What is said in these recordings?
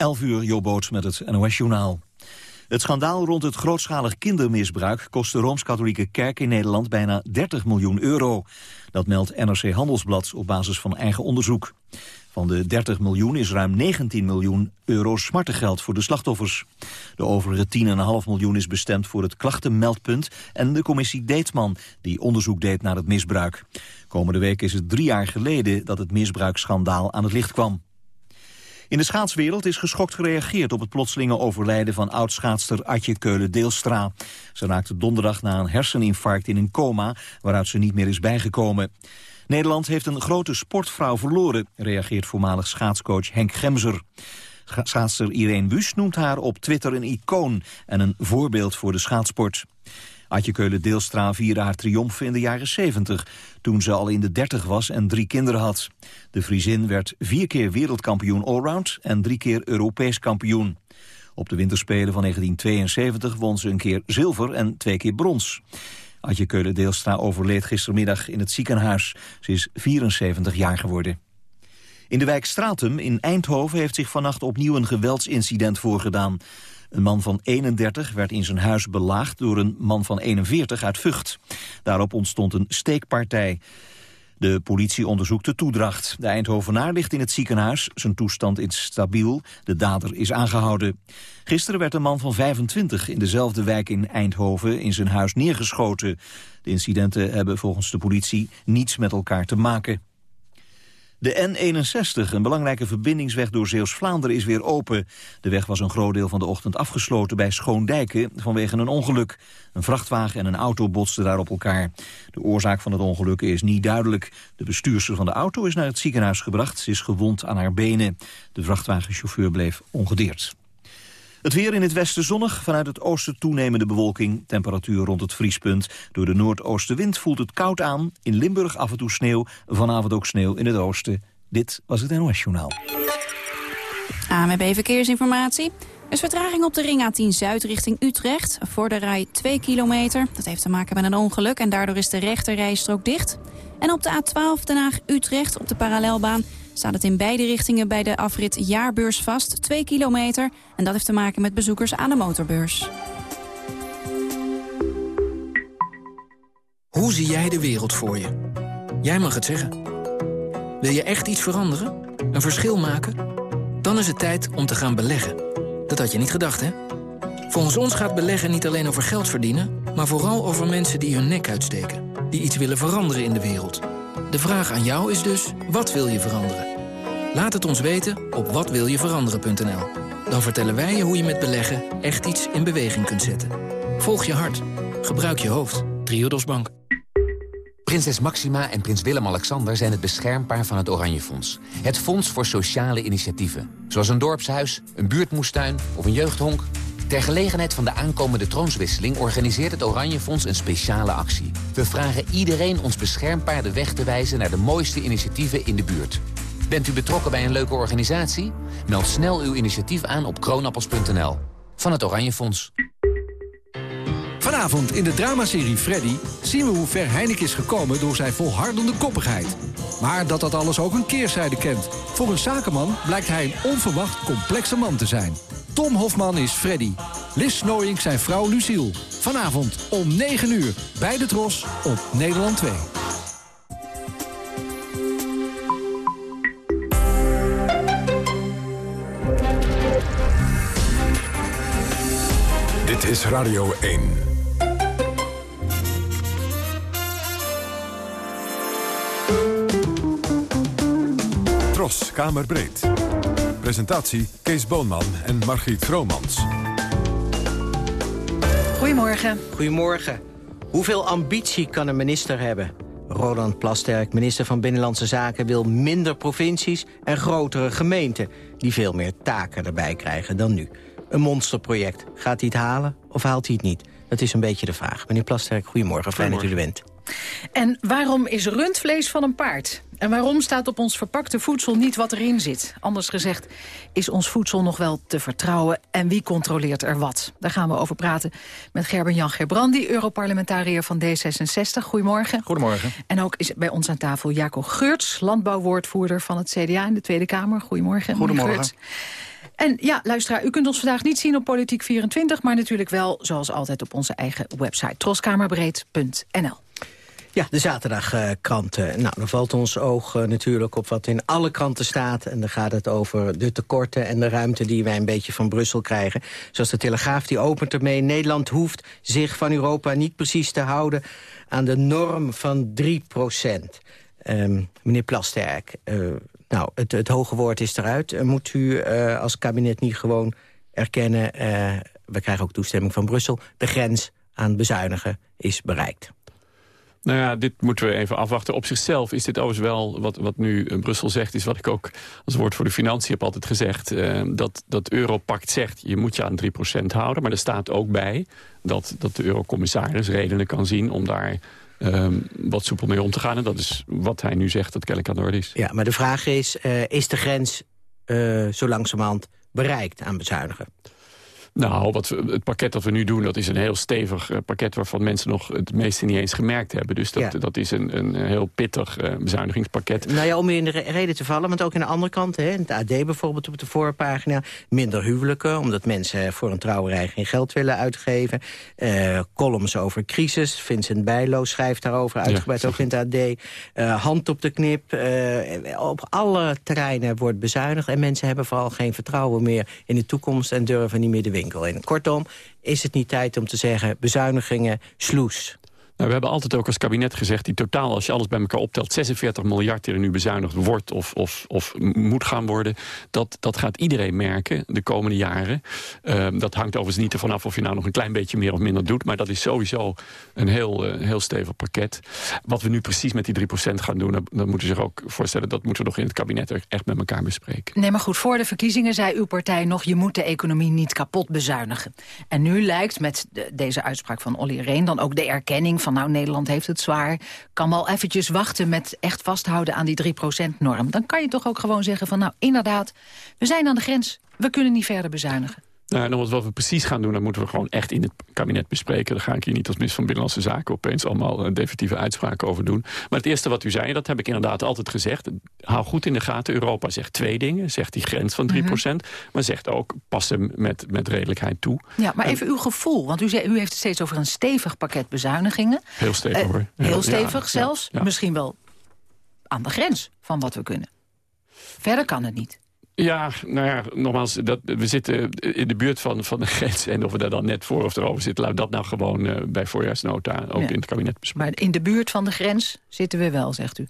11 uur, Jobboot met het NOS-journaal. Het schandaal rond het grootschalig kindermisbruik kost de Rooms-Katholieke Kerk in Nederland bijna 30 miljoen euro. Dat meldt NRC Handelsblad op basis van eigen onderzoek. Van de 30 miljoen is ruim 19 miljoen euro smartengeld voor de slachtoffers. De overige 10,5 miljoen is bestemd voor het klachtenmeldpunt en de commissie Deetman, die onderzoek deed naar het misbruik. Komende week is het drie jaar geleden dat het misbruiksschandaal aan het licht kwam. In de schaatswereld is geschokt gereageerd op het plotselinge overlijden van oud-schaatster Atje Keulen-Deelstra. Ze raakte donderdag na een herseninfarct in een coma, waaruit ze niet meer is bijgekomen. Nederland heeft een grote sportvrouw verloren, reageert voormalig schaatscoach Henk Gemser. Schaatser Irene Wüst noemt haar op Twitter een icoon en een voorbeeld voor de schaatsport. Adje Keulen-Deelstra vierde haar triomf in de jaren 70, toen ze al in de 30 was en drie kinderen had. De Friesin werd vier keer wereldkampioen allround en drie keer Europees kampioen. Op de winterspelen van 1972 won ze een keer zilver en twee keer brons. Adje Keulen-Deelstra overleed gistermiddag in het ziekenhuis. Ze is 74 jaar geworden. In de wijk Stratum in Eindhoven heeft zich vannacht opnieuw een geweldsincident voorgedaan. Een man van 31 werd in zijn huis belaagd door een man van 41 uit Vught. Daarop ontstond een steekpartij. De politie onderzoekt de toedracht. De Eindhovenaar ligt in het ziekenhuis. Zijn toestand is stabiel. De dader is aangehouden. Gisteren werd een man van 25 in dezelfde wijk in Eindhoven in zijn huis neergeschoten. De incidenten hebben volgens de politie niets met elkaar te maken. De N61, een belangrijke verbindingsweg door Zeeuws-Vlaanderen, is weer open. De weg was een groot deel van de ochtend afgesloten bij Schoondijken vanwege een ongeluk. Een vrachtwagen en een auto botsten daar op elkaar. De oorzaak van het ongeluk is niet duidelijk. De bestuurster van de auto is naar het ziekenhuis gebracht. Ze is gewond aan haar benen. De vrachtwagenchauffeur bleef ongedeerd. Het weer in het westen zonnig, vanuit het oosten toenemende bewolking. Temperatuur rond het vriespunt. Door de noordoostenwind voelt het koud aan. In Limburg af en toe sneeuw, vanavond ook sneeuw in het oosten. Dit was het NOS Journaal. AMB Verkeersinformatie. Er is vertraging op de ring A10 Zuid richting Utrecht. Voor de rij 2 kilometer. Dat heeft te maken met een ongeluk en daardoor is de rechterrijstrook dicht. En op de A12 Den Haag-Utrecht op de parallelbaan staat het in beide richtingen bij de afrit Jaarbeurs vast, 2 kilometer. En dat heeft te maken met bezoekers aan de motorbeurs. Hoe zie jij de wereld voor je? Jij mag het zeggen. Wil je echt iets veranderen? Een verschil maken? Dan is het tijd om te gaan beleggen. Dat had je niet gedacht, hè? Volgens ons gaat beleggen niet alleen over geld verdienen... maar vooral over mensen die hun nek uitsteken. Die iets willen veranderen in de wereld. De vraag aan jou is dus, wat wil je veranderen? Laat het ons weten op watwiljeveranderen.nl. Dan vertellen wij je hoe je met beleggen echt iets in beweging kunt zetten. Volg je hart. Gebruik je hoofd. Triodos Bank. Prinses Maxima en prins Willem-Alexander zijn het beschermpaar van het Oranje Fonds. Het fonds voor sociale initiatieven. Zoals een dorpshuis, een buurtmoestuin of een jeugdhonk. Ter gelegenheid van de aankomende troonswisseling organiseert het Oranje Fonds een speciale actie. We vragen iedereen ons beschermpaar de weg te wijzen naar de mooiste initiatieven in de buurt. Bent u betrokken bij een leuke organisatie? Meld snel uw initiatief aan op kroonappels.nl. Van het Oranje Fonds. Vanavond in de dramaserie Freddy zien we hoe ver Heineken is gekomen door zijn volhardende koppigheid. Maar dat dat alles ook een keerzijde kent. Voor een zakenman blijkt hij een onverwacht complexe man te zijn. Tom Hofman is Freddy. Lis Snooyink zijn vrouw Luciel. Vanavond om 9 uur bij de Tros op Nederland 2. Is Radio 1. Tros, Kamerbreed. Presentatie Kees Boonman en Margriet Vromans. Goedemorgen. Goedemorgen. Hoeveel ambitie kan een minister hebben? Roland Plasterk, minister van Binnenlandse Zaken... wil minder provincies en grotere gemeenten... die veel meer taken erbij krijgen dan nu. Een monsterproject. Gaat hij het halen of haalt hij het niet? Dat is een beetje de vraag. Meneer Plasterk, goedemorgen. Fijn dat u er bent. En waarom is rundvlees van een paard? En waarom staat op ons verpakte voedsel niet wat erin zit? Anders gezegd, is ons voedsel nog wel te vertrouwen? En wie controleert er wat? Daar gaan we over praten met Gerben-Jan Gerbrandi... Europarlementariër van D66. Goedemorgen. Goedemorgen. En ook is bij ons aan tafel Jaco Geurts... landbouwwoordvoerder van het CDA in de Tweede Kamer. Goedemorgen. Goedemorgen. En ja, luisteraar, u kunt ons vandaag niet zien op Politiek24... maar natuurlijk wel, zoals altijd, op onze eigen website... troskamerbreed.nl. Ja, de zaterdagkranten. nou, dan valt ons oog eh, natuurlijk op wat in alle kranten staat. En dan gaat het over de tekorten en de ruimte die wij een beetje van Brussel krijgen. Zoals de Telegraaf, die opent ermee. Nederland hoeft zich van Europa niet precies te houden aan de norm van 3 procent. Um, meneer Plasterk, uh, nou, het, het, hoge woord is eruit. Uh, moet u uh, als kabinet niet gewoon erkennen... we krijgen ook toestemming van Brussel... de grens aan bezuinigen is bereikt? Nou ja, dit moeten we even afwachten. Op zichzelf is dit overigens wel, wat, wat nu Brussel zegt... is wat ik ook als woord voor de financiën heb altijd gezegd... Uh, dat, dat Europact zegt, je moet je aan 3% houden. Maar er staat ook bij dat, dat de eurocommissaris redenen kan zien... om daar um, wat soepel mee om te gaan. En dat is wat hij nu zegt dat kennelijk aan is. Ja, maar de vraag is, uh, is de grens uh, zo langzamerhand bereikt aan bezuinigen? Nou, wat we, het pakket dat we nu doen, dat is een heel stevig uh, pakket... waarvan mensen nog het meeste niet eens gemerkt hebben. Dus dat, ja. dat is een, een heel pittig uh, bezuinigingspakket. Nou ja, om u in de reden te vallen, want ook aan de andere kant... Hè, in het AD bijvoorbeeld op de voorpagina... minder huwelijken, omdat mensen voor een trouwerij geen geld willen uitgeven. Uh, columns over crisis, Vincent Bijlo schrijft daarover uitgebreid, ja, ook in het AD. hand op de knip, op alle terreinen wordt bezuinigd... en mensen hebben vooral geen vertrouwen meer in de toekomst... en durven niet meer de in. Kortom, is het niet tijd om te zeggen bezuinigingen, sloes? Nou, we hebben altijd ook als kabinet gezegd... die totaal, als je alles bij elkaar optelt... 46 miljard die er nu bezuinigd wordt of, of, of moet gaan worden... Dat, dat gaat iedereen merken de komende jaren. Uh, dat hangt overigens niet ervan af of je nou nog een klein beetje meer of minder doet... maar dat is sowieso een heel, uh, heel stevig pakket. Wat we nu precies met die 3% gaan doen... dat, moeten zich ook voorstellen... dat moeten we nog in het kabinet echt met elkaar bespreken. Nee, maar goed, voor de verkiezingen zei uw partij nog... je moet de economie niet kapot bezuinigen. En nu lijkt met de, deze uitspraak van Olly Reen... dan ook de erkenning van van nou, Nederland heeft het zwaar... kan wel eventjes wachten met echt vasthouden aan die 3%-norm. Dan kan je toch ook gewoon zeggen van nou, inderdaad, we zijn aan de grens. We kunnen niet verder bezuinigen. Nou, en wat we precies gaan doen, dat moeten we gewoon echt in het kabinet bespreken. Daar ga ik hier niet als minister van Binnenlandse Zaken opeens allemaal uh, definitieve uitspraken over doen. Maar het eerste wat u zei, dat heb ik inderdaad altijd gezegd. Hou goed in de gaten, Europa zegt twee dingen. Zegt die grens van 3%, mm -hmm. maar zegt ook, pas hem met, met redelijkheid toe. Ja, maar even uw gevoel, want u, zei, u heeft het steeds over een stevig pakket bezuinigingen. Heel stevig uh, hoor. Heel stevig ja, zelfs, ja, ja. misschien wel aan de grens van wat we kunnen. Verder kan het niet. Ja, nou ja, nogmaals, dat, we zitten in de buurt van, van de grens. En of we daar dan net voor of erover zitten... laten we dat nou gewoon uh, bij voorjaarsnota ook ja. in het kabinet bespreken. Maar in de buurt van de grens zitten we wel, zegt u?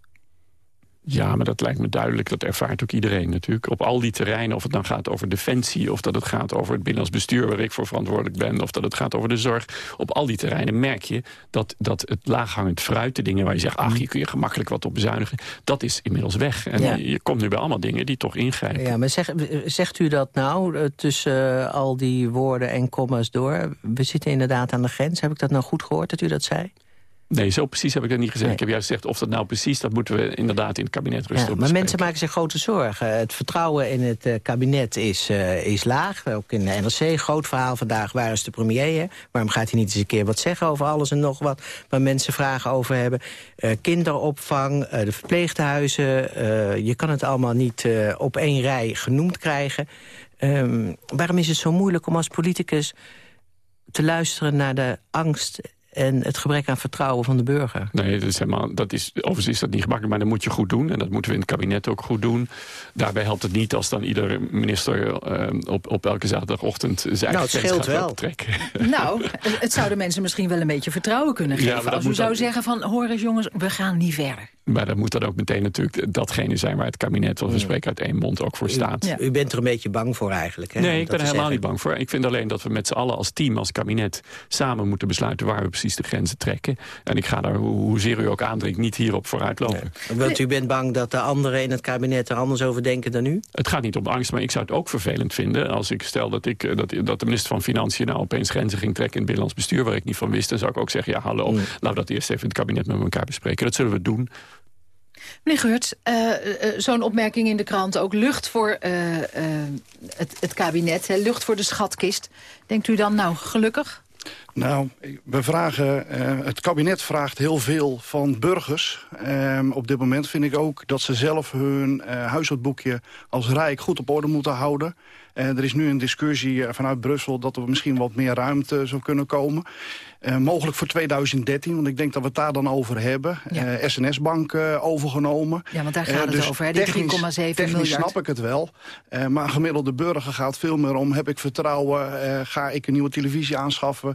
Ja, maar dat lijkt me duidelijk. Dat ervaart ook iedereen natuurlijk. Op al die terreinen, of het dan gaat over defensie... of dat het gaat over het binnenlands bestuur waar ik voor verantwoordelijk ben... of dat het gaat over de zorg. Op al die terreinen merk je dat, dat het laaghangend fruit... de dingen waar je zegt, ach, hier kun je gemakkelijk wat op bezuinigen... dat is inmiddels weg. En ja. je komt nu bij allemaal dingen die toch ingrijpen. Ja, maar zeg, zegt u dat nou tussen uh, al die woorden en commas door? We zitten inderdaad aan de grens. Heb ik dat nou goed gehoord dat u dat zei? Nee, zo precies heb ik dat niet gezegd. Nee. Ik heb juist gezegd of dat nou precies, dat moeten we inderdaad in het kabinet rustig ja, Maar mensen maken zich grote zorgen. Het vertrouwen in het uh, kabinet is, uh, is laag. Ook in de NRC, groot verhaal vandaag, waar is de premier? Hè? Waarom gaat hij niet eens een keer wat zeggen over alles en nog wat... waar mensen vragen over hebben? Uh, kinderopvang, de verpleeghuizen. je kan het allemaal niet op één rij genoemd krijgen. Um, waarom is het zo moeilijk om als politicus te luisteren naar de angst en het gebrek aan vertrouwen van de burger. Nee, dat is helemaal, dat is, overigens is dat niet gemakkelijk, maar dat moet je goed doen. En dat moeten we in het kabinet ook goed doen. Daarbij helpt het niet als dan iedere minister uh, op, op elke zaterdagochtend zijn nou, het scheelt wel. trekken. Nou, het zou de mensen misschien wel een beetje vertrouwen kunnen geven. Ja, als u zou dan... zeggen van, hoor eens jongens, we gaan niet verder. Maar dat moet dan ook meteen natuurlijk datgene zijn waar het kabinet, wat we spreken uit één mond, ook voor staat. U, u bent er een beetje bang voor eigenlijk. Hè, nee, ik ben er helemaal niet bang voor. Ik vind alleen dat we met z'n allen als team, als kabinet, samen moeten besluiten waar we precies de grenzen trekken. En ik ga daar, hoezeer u ook aandringt, niet hierop vooruit lopen. Nee. Want u bent bang dat de anderen in het kabinet er anders over denken dan u? Het gaat niet om angst, maar ik zou het ook vervelend vinden als ik stel dat, ik, dat, dat de minister van Financiën nou opeens grenzen ging trekken in het binnenlands bestuur waar ik niet van wist. Dan zou ik ook zeggen, ja hallo, mm. laten we dat eerst even in het kabinet met elkaar bespreken. Dat zullen we doen. Meneer Geurts, uh, uh, zo'n opmerking in de krant. Ook lucht voor uh, het, het, kabinet, hè, lucht voor de schatkist. Denkt u dan, nou, gelukkig? Nou, we vragen, uh, het kabinet vraagt heel veel van burgers. Um, op dit moment vind ik ook dat ze zelf hun uh, huishoudboekje als Rijk goed op orde moeten houden. Uh, er is nu een discussie vanuit Brussel dat er misschien wat meer ruimte zou kunnen komen. Uh, mogelijk voor 2013, want ik denk dat we het daar dan over hebben. Ja. Uh, SNS-bank uh, overgenomen. Ja, want daar gaat het dus over, hè? die 3,7 miljard. Technisch snap ik het wel. maar een gemiddelde burger gaat veel meer om... heb ik vertrouwen, ga ik een nieuwe televisie aanschaffen...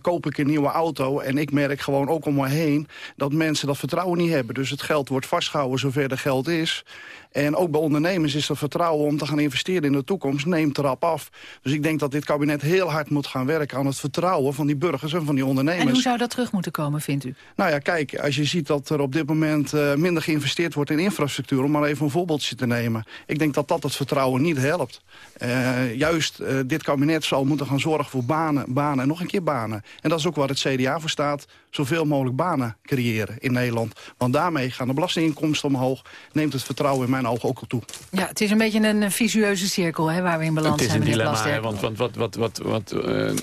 koop ik een nieuwe auto. En ik merk gewoon ook om me heen dat mensen dat vertrouwen niet hebben. Dus het geld wordt vastgehouden zover er geld is. En ook bij ondernemers is er vertrouwen om te gaan investeren in de toekomst. Neemt erop af. Dus ik denk dat dit kabinet heel hard moet gaan werken aan het vertrouwen van die burgers en van die ondernemers. En hoe zou dat terug moeten komen, vindt u? Nou ja, kijk, als je ziet dat er op dit moment uh, minder geïnvesteerd wordt in infrastructuur... om maar even een voorbeeldje te nemen. Ik denk dat dat het vertrouwen niet helpt. Uh, juist uh, dit kabinet zal moeten gaan zorgen voor banen, banen en nog een keer banen. En dat is ook waar het CDA voor staat. Zoveel mogelijk banen creëren in Nederland. Want daarmee gaan de belastinginkomsten omhoog. Neemt het vertrouwen in mijn ogen ook al toe. Ja, het is een beetje een visueuze cirkel hè, waar we in balans zijn. Het is een dilemma, want, want wat, wat, wat, wat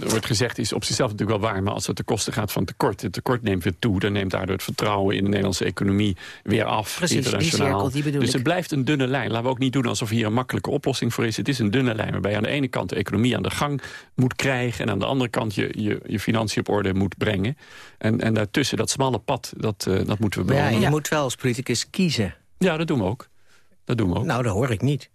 wordt gezegd is op zichzelf natuurlijk wel waar... maar als het de kosten gaat van tekort, het tekort neemt weer toe... dan neemt daardoor het vertrouwen in de Nederlandse economie weer af. Precies, internationaal. die cirkel, die bedoel dus ik. het blijft een dunne lijn. Laten we ook niet doen alsof hier een makkelijke oplossing voor is. Het is een dunne lijn waarbij je aan de ene kant de economie aan de gang moet krijgen... en aan de andere kant je, je, je financiën op orde moet brengen. En, en daartussen, dat smalle pad, dat, uh, dat moeten we bewandelen. Ja, je moet wel als politicus kiezen. Ja, dat doen we ook. Dat doen we ook. Nou, dat hoor ik niet.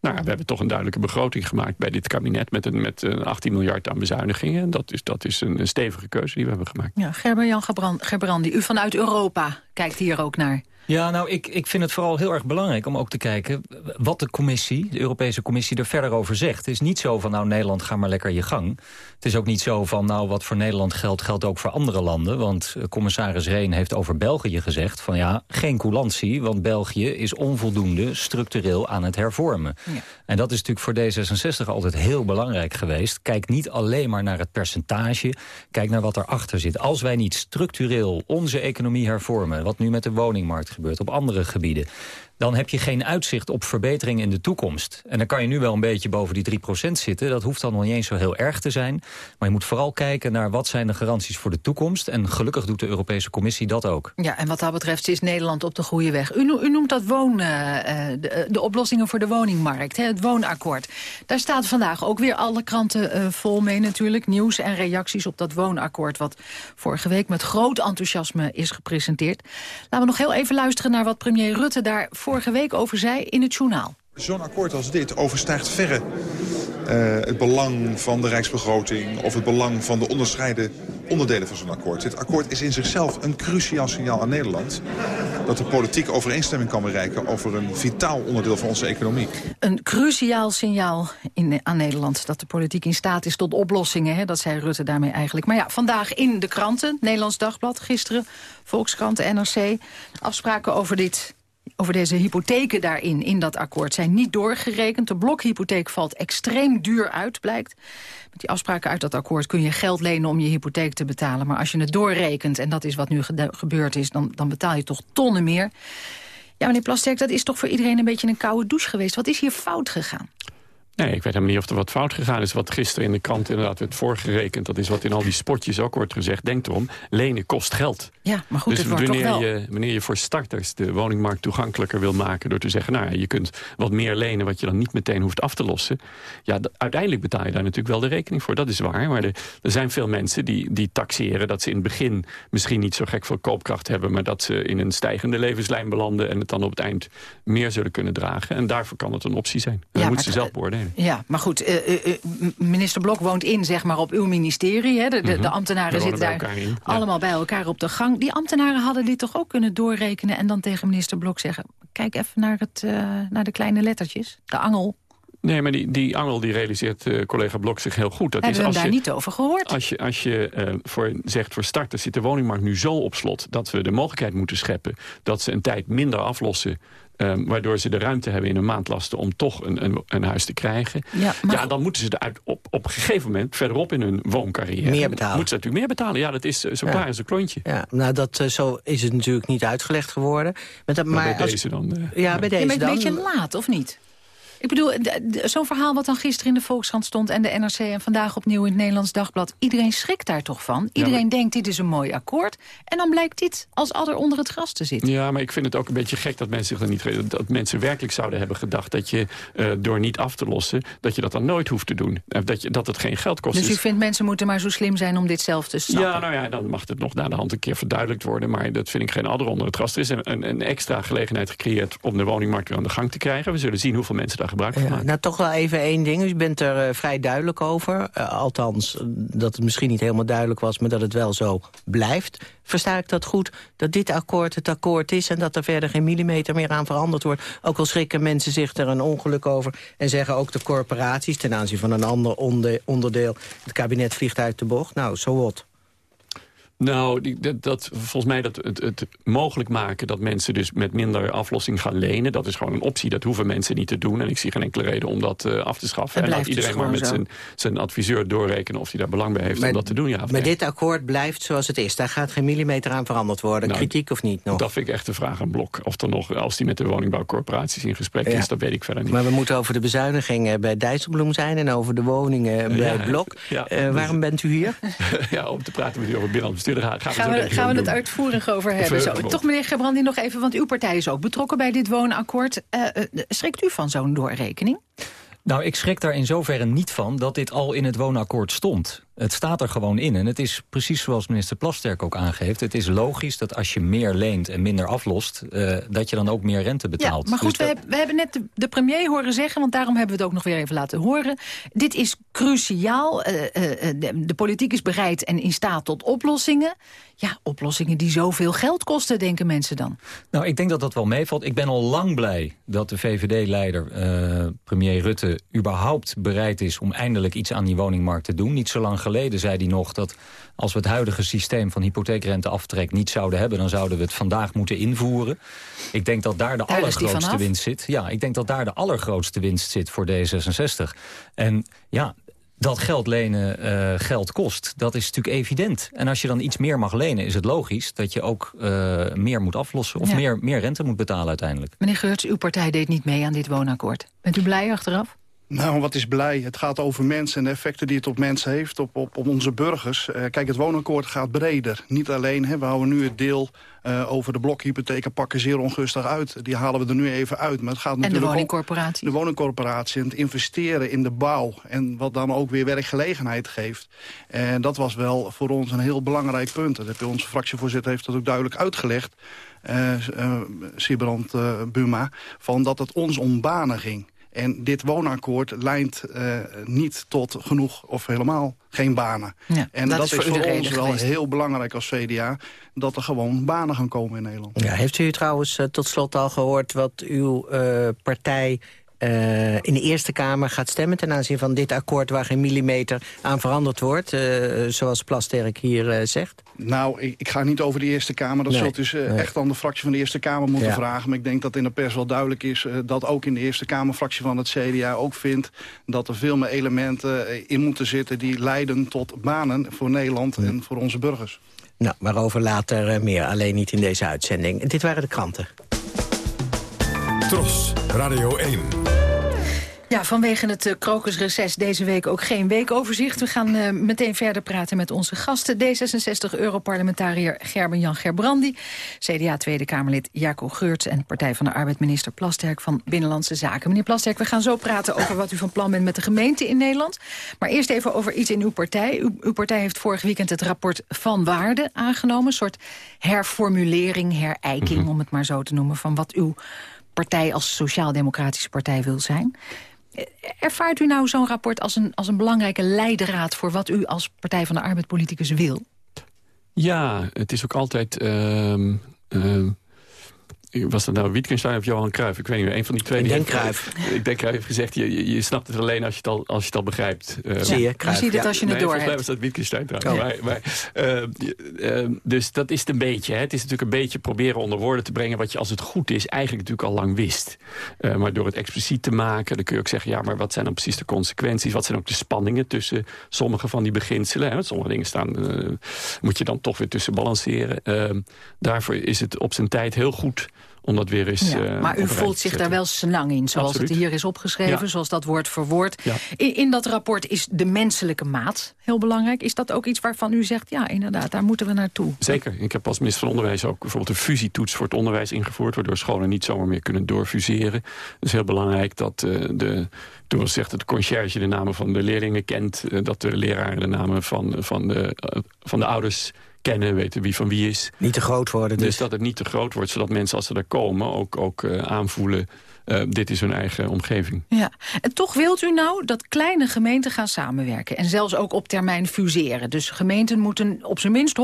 Nou, we hebben toch een duidelijke begroting gemaakt bij dit kabinet... met, een, met een 18 miljard aan bezuinigingen. En dat is, dat is een, een stevige keuze die we hebben gemaakt. Ja, Gerber-Jan Gerbrandi, u vanuit Europa kijkt hier ook naar. Ja, nou, ik, ik vind het vooral heel erg belangrijk om ook te kijken... wat de commissie, de Europese commissie, er verder over zegt. Het is niet zo van, nou, Nederland, ga maar lekker je gang. Het is ook niet zo van, nou, wat voor Nederland geldt, geldt ook voor andere landen. Want commissaris Reen heeft over België gezegd van, ja, geen coulantie... want België is onvoldoende structureel aan het hervormen. En dat is natuurlijk voor D66 altijd heel belangrijk geweest. Kijk niet alleen maar naar het percentage, kijk naar wat erachter zit. Als wij niet structureel onze economie hervormen... wat nu met de woningmarkt gebeurt op andere gebieden dan heb je geen uitzicht op verbetering in de toekomst. En dan kan je nu wel een beetje boven die 3% zitten. Dat hoeft dan nog niet eens zo heel erg te zijn. Maar je moet vooral kijken naar wat zijn de garanties voor de toekomst. En gelukkig doet de Europese Commissie dat ook. Ja, en wat dat betreft is Nederland op de goede weg. U, u noemt dat woon, uh, de, de, oplossingen voor de woningmarkt, het woonakkoord. Daar staat vandaag ook weer alle kranten vol mee natuurlijk. Nieuws en reacties op dat woonakkoord... wat vorige week met groot enthousiasme is gepresenteerd. Laten we nog heel even luisteren naar wat premier Rutte daar vorige week over zei in het journaal. Zo'n akkoord als dit overstijgt verre uh, het belang van de rijksbegroting... of het belang van de onderscheiden onderdelen van zo'n akkoord. Dit akkoord is in zichzelf een cruciaal signaal aan Nederland... dat de politiek overeenstemming kan bereiken over een vitaal onderdeel van onze economie. Een cruciaal signaal in, aan Nederland dat de politiek in staat is tot oplossingen. Hè? Dat zei Rutte daarmee eigenlijk. Maar ja, vandaag in de kranten, Nederlands Dagblad, gisteren Volkskrant, NRC... afspraken over dit over deze hypotheken daarin, in dat akkoord, zijn niet doorgerekend. De blokhypotheek valt extreem duur uit, blijkt. Met die afspraken uit dat akkoord kun je geld lenen om je hypotheek te betalen. Maar als je het doorrekent, en dat is wat nu gebeurd is, dan, dan betaal je toch tonnen meer. Ja, meneer Plasterk, dat is toch voor iedereen een beetje een koude douche geweest. Wat is hier fout gegaan? Nee, ik weet helemaal niet of er wat fout gegaan is. Wat gisteren in de krant inderdaad werd voorgerekend... dat is wat in al die spotjes ook wordt gezegd. Denk erom, lenen kost geld. Ja, maar goed, dus het wordt wanneer toch wel... Je, wanneer je voor starters de woningmarkt toegankelijker wil maken... door te zeggen, nou, je kunt wat meer lenen... wat je dan niet meteen hoeft af te lossen. Ja, uiteindelijk betaal je daar natuurlijk wel de rekening voor. Dat is waar, maar er, er zijn veel mensen die, die taxeren... dat ze in het begin misschien niet zo gek veel koopkracht hebben... maar dat ze in een stijgende levenslijn belanden... en het dan op het eind meer zullen kunnen dragen. En daarvoor kan het een optie zijn. Dat Ja, moeten ze zelf beoordelen. Ja, maar goed, eh, eh, eh, minister Blok woont in zeg maar, op uw ministerie. Hè? De, de, de Mhm. ambtenaren zitten daar bij ja. allemaal bij elkaar op de gang. Die ambtenaren hadden dit toch ook kunnen doorrekenen... en dan tegen minister Blok zeggen... kijk even naar, het, naar de kleine lettertjes, de angel. Nee, maar die, die angel die realiseert collega Blok zich heel goed. Dat Hebben is we hem als daar je, niet over gehoord? Als je, als je voor, zegt voor starters zit de woningmarkt nu zo op slot... dat we de mogelijkheid moeten scheppen dat ze een tijd minder aflossen... eh, waardoor ze de ruimte hebben in hun maandlasten om toch een, een, een huis te krijgen. Ja, maar Ja, dan moeten ze uit, op, op een gegeven moment verderop in hun wooncarrière... Meer betalen. Moeten ze natuurlijk meer betalen. Ja, dat is eh, zo Ja. klaar als een klontje. Ja, nou, dat, eh, zo is het natuurlijk niet uitgelegd geworden. Met dat, Maar, maar bij als- deze dan... eh, ja, bij je deze bent een dan. beetje laat, of niet? Ik bedoel, zo'n verhaal wat dan gisteren in de Volkskrant stond... en de NRC en vandaag opnieuw in het Nederlands Dagblad... iedereen schrikt daar toch van? Iedereen denkt, dit is een mooi akkoord. En dan blijkt dit als adder onder het gras te zitten. Ja, maar ik vind het ook een beetje gek dat mensen zich niet... dat mensen werkelijk zouden hebben gedacht... dat je uh, door niet af te lossen, dat je dat dan nooit hoeft te doen. Uh, dat, je, dat het geen geld kost. Dus u vindt mensen moeten maar zo slim zijn om dit zelf te snappen? Ja, nou ja, dan mag het nog na de hand een keer verduidelijkt worden. Maar dat vind ik geen adder onder het gras. Er is een, een, een extra gelegenheid gecreëerd om de woningmarkt weer aan de gang te krijgen. We zullen zien hoeveel mensen daar gebruik van ja. Nou, toch wel even één ding. U bent er uh, vrij duidelijk over. Uh, althans, dat het misschien niet helemaal duidelijk was... maar dat het wel zo blijft. Versta ik dat goed? Dat dit akkoord het akkoord is... en dat er verder geen millimeter meer aan veranderd wordt. Ook al schrikken mensen zich er een ongeluk over... en zeggen ook de corporaties ten aanzien van een ander onderdeel... het kabinet vliegt uit de bocht. Nou, zo so wat. Nou, die, dat, dat, volgens mij dat het, het, mogelijk maken dat mensen dus met minder aflossing gaan lenen... dat is gewoon een optie, dat hoeven mensen niet te doen. En ik zie geen enkele reden om dat uh, af te schaffen. En laat dus iedereen maar met zijn, zijn adviseur doorrekenen of hij daar belang bij heeft maar, om dat te doen. Ja, maar nee. dit akkoord blijft zoals het is. Daar gaat geen millimeter aan veranderd worden. Nou, Kritiek of niet nog? Dat vind ik echt de vraag aan Blok. Of er nog, als die met de woningbouwcorporaties in gesprek ja. is, dat weet ik verder niet. Maar we moeten over de bezuinigingen bij Dijsselbloem zijn... en over de woningen bij ja, Blok. Ja, uh, waarom bent u hier? ja, om te praten met u over binnenlands Gaan, gaan we gaan we het uitvoerig over hebben. Zo. Toch meneer Gebrandi nog even, want uw partij is ook betrokken bij dit woonakkoord. Uh, schrikt u van zo'n doorrekening? Nou, ik schrik daar in zoverre niet van dat dit al in het woonakkoord stond. Het staat er gewoon in. En het is precies zoals minister Plasterk ook aangeeft. Het is logisch dat als je meer leent en minder aflost... Uh, dat je dan ook meer rente betaalt. Ja, maar goed, dus we, hebben, we, hebben net de, de, premier horen zeggen... want daarom hebben we het ook nog weer even laten horen. Dit is cruciaal. Uh, uh, de, de, politiek is bereid en in staat tot oplossingen. Ja, oplossingen die zoveel geld kosten, denken mensen dan. Nou, ik denk dat dat wel meevalt. Ik ben al lang blij dat de VVD-leider, premier Rutte... überhaupt bereid is om eindelijk iets aan die woningmarkt te doen. Niet zo lang geleden zei hij nog dat als we het huidige systeem van hypotheekrenteaftrek niet zouden hebben, dan zouden we het vandaag moeten invoeren. Ik denk dat daar de daar allergrootste winst zit. Ja, ik denk dat daar de allergrootste winst zit voor D66. En ja, dat geld lenen uh, geld kost, dat is natuurlijk evident. En als je dan iets meer mag lenen, is het logisch... dat je ook uh, meer moet aflossen of ja. meer, meer rente moet betalen uiteindelijk. Meneer Geurts, uw partij deed niet mee aan dit woonakkoord. Bent u blij achteraf? Nou, wat is blij. Het gaat over mensen en de effecten die het op mensen heeft, op, op, op onze burgers. Uh, kijk, het woonakkoord gaat breder. Niet alleen, hè, we houden nu het deel uh, over de blokhypotheken pakken zeer ongunstig uit. Die halen we er nu even uit. Maar het gaat en natuurlijk de woningcorporatie. De woningcorporatie en het investeren in de bouw. En wat dan ook weer werkgelegenheid geeft. En dat was wel voor ons een heel belangrijk punt. Dat heeft onze fractievoorzitter heeft dat ook duidelijk uitgelegd. Uh, Sibrand Buma. Van dat het ons om banen ging. En dit woonakkoord lijnt uh, niet tot genoeg of helemaal geen banen. Ja, en dat, dat, is voor, is voor ons wel geweest. heel belangrijk als CDA... dat er gewoon banen gaan komen in Nederland. Ja, heeft u trouwens uh, tot slot al gehoord wat uw uh, partij... Uh, in de Eerste Kamer gaat stemmen ten aanzien van dit akkoord... waar geen millimeter aan veranderd wordt, uh, zoals Plasterk hier uh, zegt? Nou, ik, ik, ga niet over de Eerste Kamer. Dat nee, zult dus nee. echt aan de fractie van de Eerste Kamer moeten Ja. vragen. Maar ik denk dat in de pers wel duidelijk is... dat ook in de Eerste Kamerfractie van het CDA ook vindt... dat er veel meer elementen in moeten zitten... die leiden tot banen voor Nederland en voor onze burgers. Nou, waarover later meer. Alleen niet in deze uitzending. Dit waren de kranten. Tros, Radio 1. Ja, vanwege het uh, krokusreces deze week ook geen weekoverzicht. We gaan uh, meteen verder praten met onze gasten. D66-europarlementariër Gerben-Jan Gerbrandi. CDA Tweede Kamerlid Jaco Geurts. En Partij van de Arbeid minister Plasterk van Binnenlandse Zaken. Meneer Plasterk, we gaan zo praten over wat u van plan bent met de gemeente in Nederland. Maar eerst even over iets in uw partij. Uw, uw partij heeft vorig weekend het rapport Van Waarde aangenomen. Een soort herformulering, herijking, mm -hmm. om het maar zo te noemen... van wat uw partij als sociaal-democratische partij wil zijn. Ervaart u nou zo'n rapport als een, als een belangrijke leidraad... voor wat u als Partij van de Arbeid politicus wil? Ja, het is ook altijd... Uh, uh, was dat nou Wittgenstein of Johan Cruijff? Ik weet niet meer, een van die twee. Ik denk Cruijff. Ik denk Cruijff heeft gezegd, je, je, snapt het alleen als je het al, als je het al begrijpt. Uh, Zie je, Cruijff. Je ziet het als je het nee, door hebt. was dat Wittgenstein trouwens. Oh. Maar, maar, uh, dus dat is het een beetje. Hè. Het is natuurlijk een beetje proberen onder woorden te brengen... wat je als het goed is eigenlijk natuurlijk al lang wist. Uh, maar door het expliciet te maken, dan kun je ook zeggen... ja, maar wat zijn dan precies de consequenties? Wat zijn ook de spanningen tussen sommige van die beginselen? Hè? Want sommige dingen staan, moet je dan toch weer tussen balanceren. daarvoor is het op zijn tijd heel goed om dat weer eens... Ja, eh, maar u voelt zich daar wel senang in, zoals Absoluut. het hier is opgeschreven, Ja. zoals dat wordt verwoord. Ja. In, in dat rapport is de menselijke maat heel belangrijk. Is dat ook iets waarvan u zegt, ja inderdaad, daar moeten we naartoe? Zeker. Ik heb als minister van Onderwijs ook bijvoorbeeld een fusietoets voor het onderwijs ingevoerd, waardoor scholen niet zomaar meer kunnen doorfuseren. Het is heel belangrijk dat eh, de, toen was gezegd dat de conciërge de namen van de leerlingen kent, eh, dat de leraren de namen van, van, de, van de ouders kennen, weten wie van wie is. Niet te groot worden dus. Dus dat het niet te groot wordt, zodat mensen als ze daar komen ook, ook eh, aanvoelen, eh, dit is hun eigen omgeving. Ja, en toch wilt u nou dat kleine gemeenten gaan samenwerken... en zelfs ook op termijn fuseren. Dus gemeenten moeten op zijn minst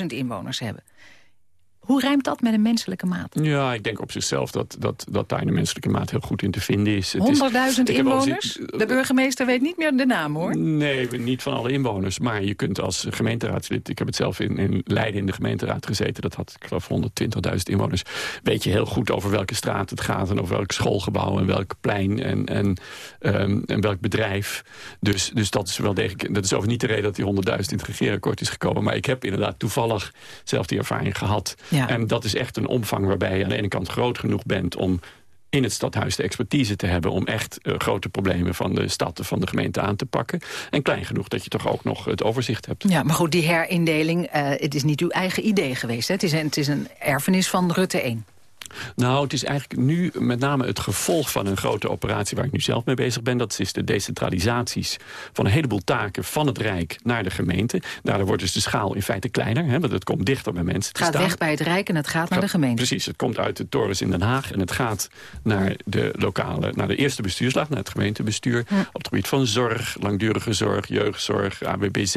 100.000 inwoners hebben. Hoe rijmt dat met een menselijke maat? Ja, ik denk op zichzelf dat, dat, dat daar de menselijke maat heel goed in te vinden is. Het is- 100.000 ik heb wel inwoners? eens- De burgemeester weet niet meer de naam, hoor. Nee, niet van alle inwoners. Maar je kunt als gemeenteraadslid... Ik heb het zelf in, in Leiden in de gemeenteraad gezeten. Dat had, ik geloof, 120.000 inwoners. Weet je heel goed over welke straat het gaat... en over welk schoolgebouw en welk plein en, en, ehm, en welk bedrijf. Dus, dus dat is wel degelijk... Dat is over niet de reden dat die 100.000 in het regeerakkoord is gekomen. Maar ik heb inderdaad toevallig zelf die ervaring gehad. Ja. En dat is echt een omvang waarbij je aan de ene kant groot genoeg bent... om in het stadhuis de expertise te hebben... om echt eh, grote problemen van de stad of van de gemeente aan te pakken. En klein genoeg dat je toch ook nog het overzicht hebt. Ja, maar goed, die herindeling, eh, het is niet uw eigen idee geweest. Hè? Het, is een, het is een erfenis van Rutte 1. Nou, het is eigenlijk nu met name het gevolg van een grote operatie... waar ik nu zelf mee bezig ben. Dat is de decentralisaties van een heleboel taken van het Rijk naar de gemeente. Daardoor wordt dus de schaal in feite kleiner, hè, want het komt dichter bij mensen Het gaat staan. weg bij het Rijk en het gaat naar de gemeente. Precies, het komt uit de torens in Den Haag en het gaat naar de lokale, naar de eerste bestuurslaag, naar het gemeentebestuur. Op het gebied van zorg, langdurige zorg, jeugdzorg, AWBZ,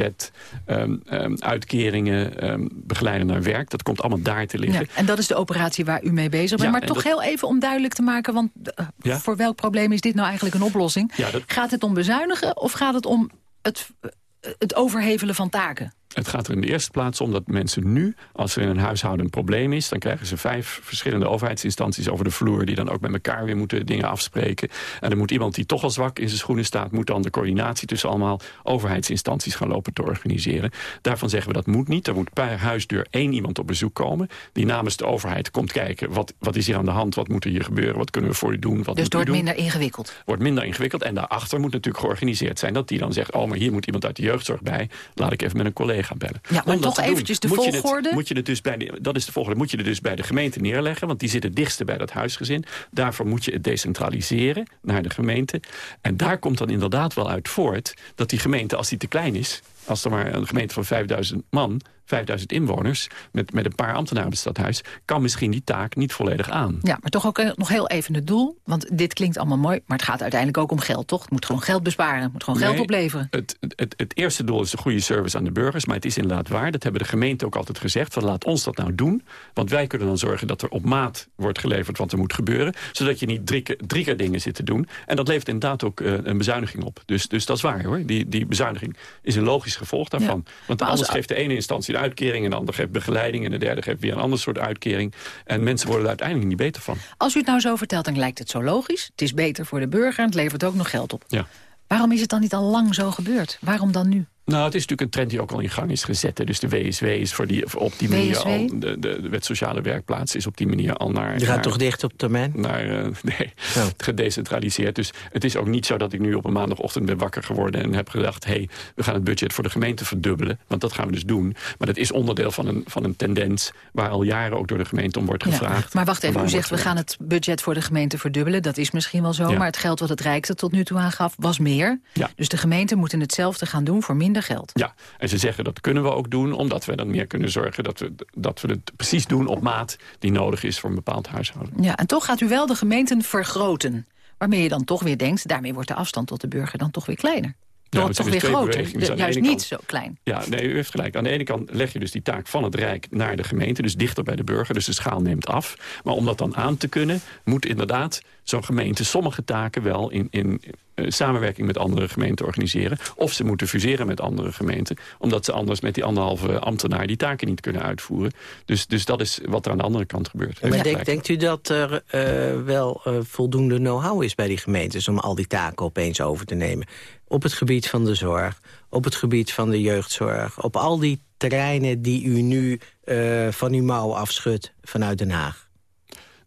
ehm, ehm, uitkeringen, ehm, begeleiden naar werk. Dat komt allemaal daar te liggen. Ja, en dat is de operatie waar u mee bezig bent. Ja, maar toch dat- heel even om duidelijk te maken... want eh, Ja. voor welk probleem is dit nou eigenlijk een oplossing? Ja, dat- Gaat het om bezuinigen of gaat het om het, eh, het overhevelen van taken? Het gaat er in de eerste plaats om dat mensen nu, als er in een huishouden een probleem is... dan krijgen ze vijf verschillende overheidsinstanties over de vloer... die dan ook met elkaar weer moeten dingen afspreken. En dan moet iemand die toch al zwak in zijn schoenen staat... moet dan de coördinatie tussen allemaal overheidsinstanties gaan lopen te organiseren. Daarvan zeggen we dat moet niet. Er moet per huisdeur één iemand op bezoek komen... die namens de overheid komt kijken, wat, wat is hier aan de hand... wat moet er hier gebeuren, wat kunnen we voor u doen, wat Dus het wordt minder ingewikkeld. wordt minder ingewikkeld. En daarachter moet natuurlijk georganiseerd zijn dat die dan zegt... oh, maar hier moet iemand uit de jeugdzorg bij. Laat ik even met een collega bellen. Ja, maar toch doen, eventjes de moet je het- volgorde. moet je het dus bij de, dat is de volgende. Moet je het dus bij de gemeente neerleggen. Want die zit het dichtste bij dat huisgezin. Daarvoor moet je het decentraliseren naar de gemeente. En daar komt dan inderdaad wel uit voort... dat die gemeente, als die te klein is... als er maar een gemeente van 5000 man... 5000 inwoners, met, met een paar ambtenaren het stadhuis... kan misschien die taak niet volledig aan. Ja, maar toch ook eh, nog heel even het doel. Want dit klinkt allemaal mooi, maar het gaat uiteindelijk ook om geld, toch? Het moet gewoon geld besparen, het moet gewoon geld opleveren. Het, het, het eerste doel is de goede service aan de burgers. Maar het is inderdaad waar. Dat hebben de gemeenten ook altijd gezegd. Van laat ons dat nou doen. Want wij kunnen dan zorgen dat er op maat wordt geleverd wat er moet gebeuren. Zodat je niet drie keer, drie keer dingen zit te doen. En dat levert inderdaad ook eh, een bezuiniging op. Dus, dus dat is waar hoor. Die, die bezuiniging is een logisch gevolg daarvan. Want als- anders geeft de ene instantie een uitkering. En de andere geeft begeleiding. En de derde geeft weer een ander soort uitkering. En mensen worden er uiteindelijk niet beter van. Als u het nou zo vertelt, dan lijkt het zo logisch. Het is beter voor de burger en het levert ook nog geld op. Ja. Waarom is het dan niet al lang zo gebeurd? Waarom dan nu? Nou, het is natuurlijk een trend die ook al in gang is gezet. hè. Dus de WSW is voor die, op die manier WSW? al... De, de, de wet sociale werkplaats is op die manier al naar... Die gaat naar- toch dicht op termijn? naar, eh, nee, Oh. gedecentraliseerd. Dus het is ook niet zo dat ik nu op een maandagochtend ben wakker geworden... en heb gedacht, hé, hey, we gaan het budget voor de gemeente verdubbelen. Want dat gaan we dus doen. Maar dat is onderdeel van een, van een tendens... waar al jaren ook door de gemeente om wordt Ja, gevraagd. maar wacht even, u zegt we gaan het budget voor de gemeente verdubbelen. Dat is misschien wel zo, Ja. maar het geld wat het Rijk er tot nu toe aangaf was meer. Ja. Dus de gemeenten moeten hetzelfde gaan doen voor minder geld. Ja, en ze zeggen dat kunnen we ook doen... omdat we dan meer kunnen zorgen dat we, dat we het precies doen op maat... die nodig is voor een bepaald huishouden. Ja, en toch gaat u wel de gemeenten vergroten. Waarmee je dan toch weer denkt, daarmee wordt de afstand tot de burger dan toch weer kleiner. Ja, het toch weer groter. Dus Juist niet zo klein. Ja, nee, u heeft gelijk. Aan de ene kant leg je dus die taak van het Rijk naar de gemeente... dus dichter bij de burger, dus de schaal neemt af. Maar om dat dan aan te kunnen, moet inderdaad zo'n gemeente... sommige taken wel in, in samenwerking met andere gemeenten organiseren. Of ze moeten fuseren met andere gemeenten... omdat ze anders met die anderhalve ambtenaar die taken niet kunnen uitvoeren. Dus, dus dat is wat er aan de andere kant gebeurt. Maar denk, denkt u dat er eh, wel eh, voldoende know-how is bij die gemeentes... om al die taken opeens over te nemen? Op het gebied van de zorg, op het gebied van de jeugdzorg... op al die terreinen die u nu eh, van uw mouw afschudt vanuit Den Haag?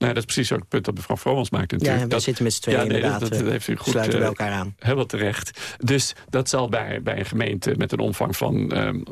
Nou, dat is precies ook het punt dat mevrouw Vromans maakt natuurlijk. Ja, we dat, zitten met z'n tweeën ja, nee, inderdaad. Dat, dat heeft u goed, sluiten bij uh, elkaar aan. Helemaal terecht. Dus dat zal bij, bij een gemeente met een omvang van um,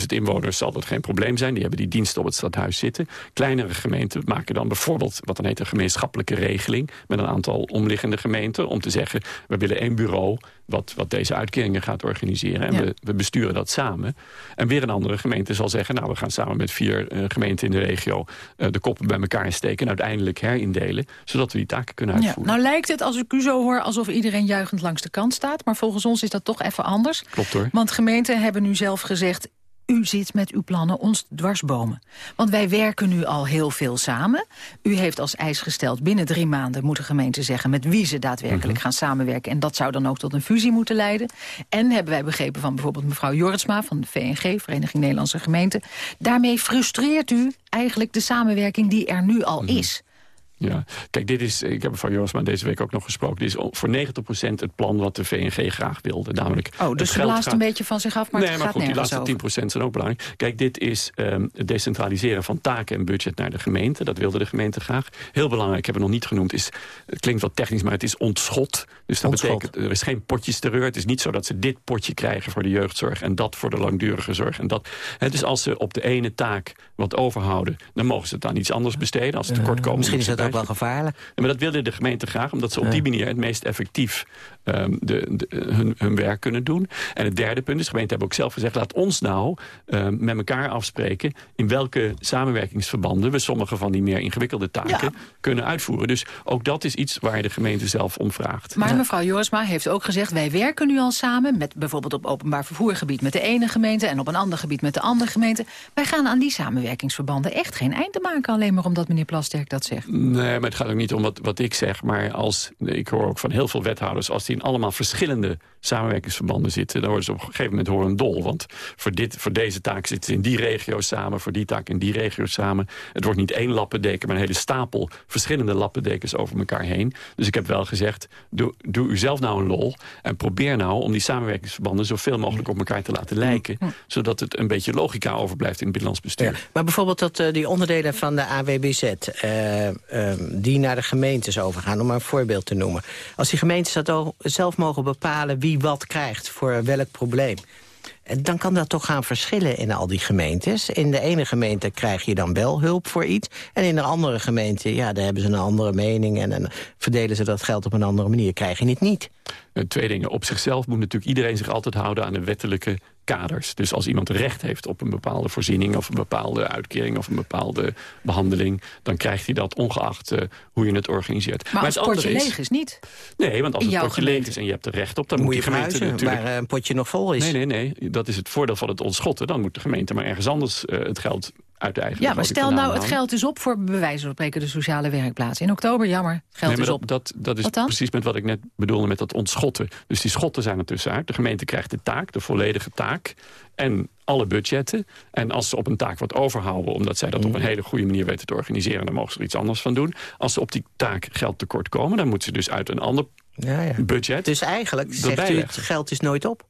200.000 inwoners... zal dat geen probleem zijn. Die hebben die diensten op het stadhuis zitten. Kleinere gemeenten maken dan bijvoorbeeld... wat dan heet een gemeenschappelijke regeling... met een aantal omliggende gemeenten... om te zeggen, we willen één bureau wat, wat deze uitkeringen gaat organiseren. En Ja. we, we besturen dat samen. En weer een andere gemeente zal zeggen... nou, we gaan samen met vier eh, gemeenten in de regio... eh, de koppen bij elkaar steken en uiteindelijk herindelen... zodat we die taken kunnen Ja, uitvoeren. nou lijkt het, als ik u zo hoor, alsof iedereen juichend langs de kant staat. Maar volgens ons is dat toch even anders. Klopt hoor. Want gemeenten hebben nu zelf gezegd... u zit met uw plannen ons dwarsbomen. Want wij werken nu al heel veel samen. U heeft als eis gesteld binnen drie maanden moeten gemeenten zeggen... met wie ze daadwerkelijk Mhm. gaan samenwerken. En dat zou dan ook tot een fusie moeten leiden. En hebben wij begrepen van bijvoorbeeld mevrouw Jorritsma... van de VNG, Vereniging Nederlandse Gemeenten. Daarmee frustreert u eigenlijk de samenwerking die er nu al Mhm. is. Ja, kijk, dit is, ik heb van Jorisma deze week ook nog gesproken... dit is voor 90% het plan wat de VNG graag wilde. Namelijk Oh, het dus ze blaast gaat- een beetje van zich af, maar nee, het maar gaat goed, die laatste over. 10% zijn ook belangrijk. Kijk, dit is ehm, het decentraliseren van taken en budget naar de gemeente. Dat wilde de gemeente graag. Heel belangrijk, ik heb het nog niet genoemd, is, het klinkt wat technisch, maar het is ontschot. Dus dat Ontschot. betekent, er is geen potjesterreur. Het is niet zo dat ze dit potje krijgen voor de jeugdzorg en dat voor de langdurige zorg. En dat. Hè, dus als ze op de ene taak wat overhouden, dan mogen ze het aan iets anders besteden. Als ze tekort komen. Misschien is dat ook wel gevaarlijk. Ja, maar dat wilde de gemeente graag, omdat ze op die manier het meest effectief ehm, de, de- hun, hun werk kunnen doen. En het derde punt is, de gemeente hebben ook zelf gezegd... laat ons nou ehm, met elkaar afspreken in welke samenwerkingsverbanden... we sommige van die meer ingewikkelde taken Ja. kunnen uitvoeren. Dus ook dat is iets waar de gemeente zelf om vraagt. Maar mevrouw Jorisma heeft ook gezegd... wij werken nu al samen, met bijvoorbeeld op openbaar vervoergebied... met de ene gemeente en op een ander gebied met de andere gemeente. Wij gaan aan die samenwerkingsverbanden echt geen einde maken... alleen maar omdat meneer Plasterk dat zegt. Nee, maar het gaat ook niet om wat, wat ik zeg. Maar als, ik hoor ook van heel veel wethouders... als die in allemaal verschillende samenwerkingsverbanden zitten... dan worden ze op een gegeven moment horen dol. Want voor, dit, voor deze taak zitten ze in die regio samen... voor die taak in die regio samen. Het wordt niet één lappendeken, maar een hele stapel... verschillende lappendekens over elkaar heen. Dus ik heb wel gezegd, doe, doe u zelf nou een lol... en probeer nou om die samenwerkingsverbanden... zoveel mogelijk op elkaar te laten lijken... zodat het een beetje logica overblijft in het binnenlands bestuur. Maar bijvoorbeeld dat, eh, die onderdelen van de AWBZ... eh, die naar de gemeentes overgaan, om maar een voorbeeld te noemen. Als die gemeentes dat al zelf mogen bepalen wie wat krijgt voor welk probleem... eh, dan kan dat toch gaan verschillen in al die gemeentes. In de ene gemeente krijg je dan wel hulp voor iets... en in de andere gemeente, ja, daar hebben ze een andere mening... en dan verdelen ze dat geld op een andere manier. Krijg je het niet. Eh, Twee dingen. Op zichzelf moet natuurlijk iedereen zich altijd houden aan de wettelijke kaders. Dus als iemand recht heeft op een bepaalde voorziening... of een bepaalde uitkering of een bepaalde behandeling... dan krijgt hij dat ongeacht eh, hoe je het organiseert. Maar, als het potje leeg is niet. Nee, want als het potje leeg is en je hebt er recht op... dan moet moet je die gemeente verhuizen natuurlijk... waar een potje nog vol is. Nee, nee, nee. Dat is het voordeel van het ontschotten. Dan moet de gemeente maar ergens anders eh, het geld uit de eigen Ja, maar stel nou, het geld is op voor bij wijze van spreken de sociale werkplaats. In oktober, jammer, geld Nee, maar is dat, op. Dat, dat is precies met wat ik net bedoelde met dat ontschotten. Dus die schotten zijn er tussenuit. De gemeente krijgt de taak, de volledige taak. En alle budgetten. En als ze op een taak wat overhouden... omdat zij dat op een hele goede manier weten te organiseren... dan mogen ze er iets anders van doen. Als ze op die taak geld tekort komen... dan moeten ze dus uit een ander Ja, ja. budget... Dus eigenlijk zegt u, het geld is nooit op.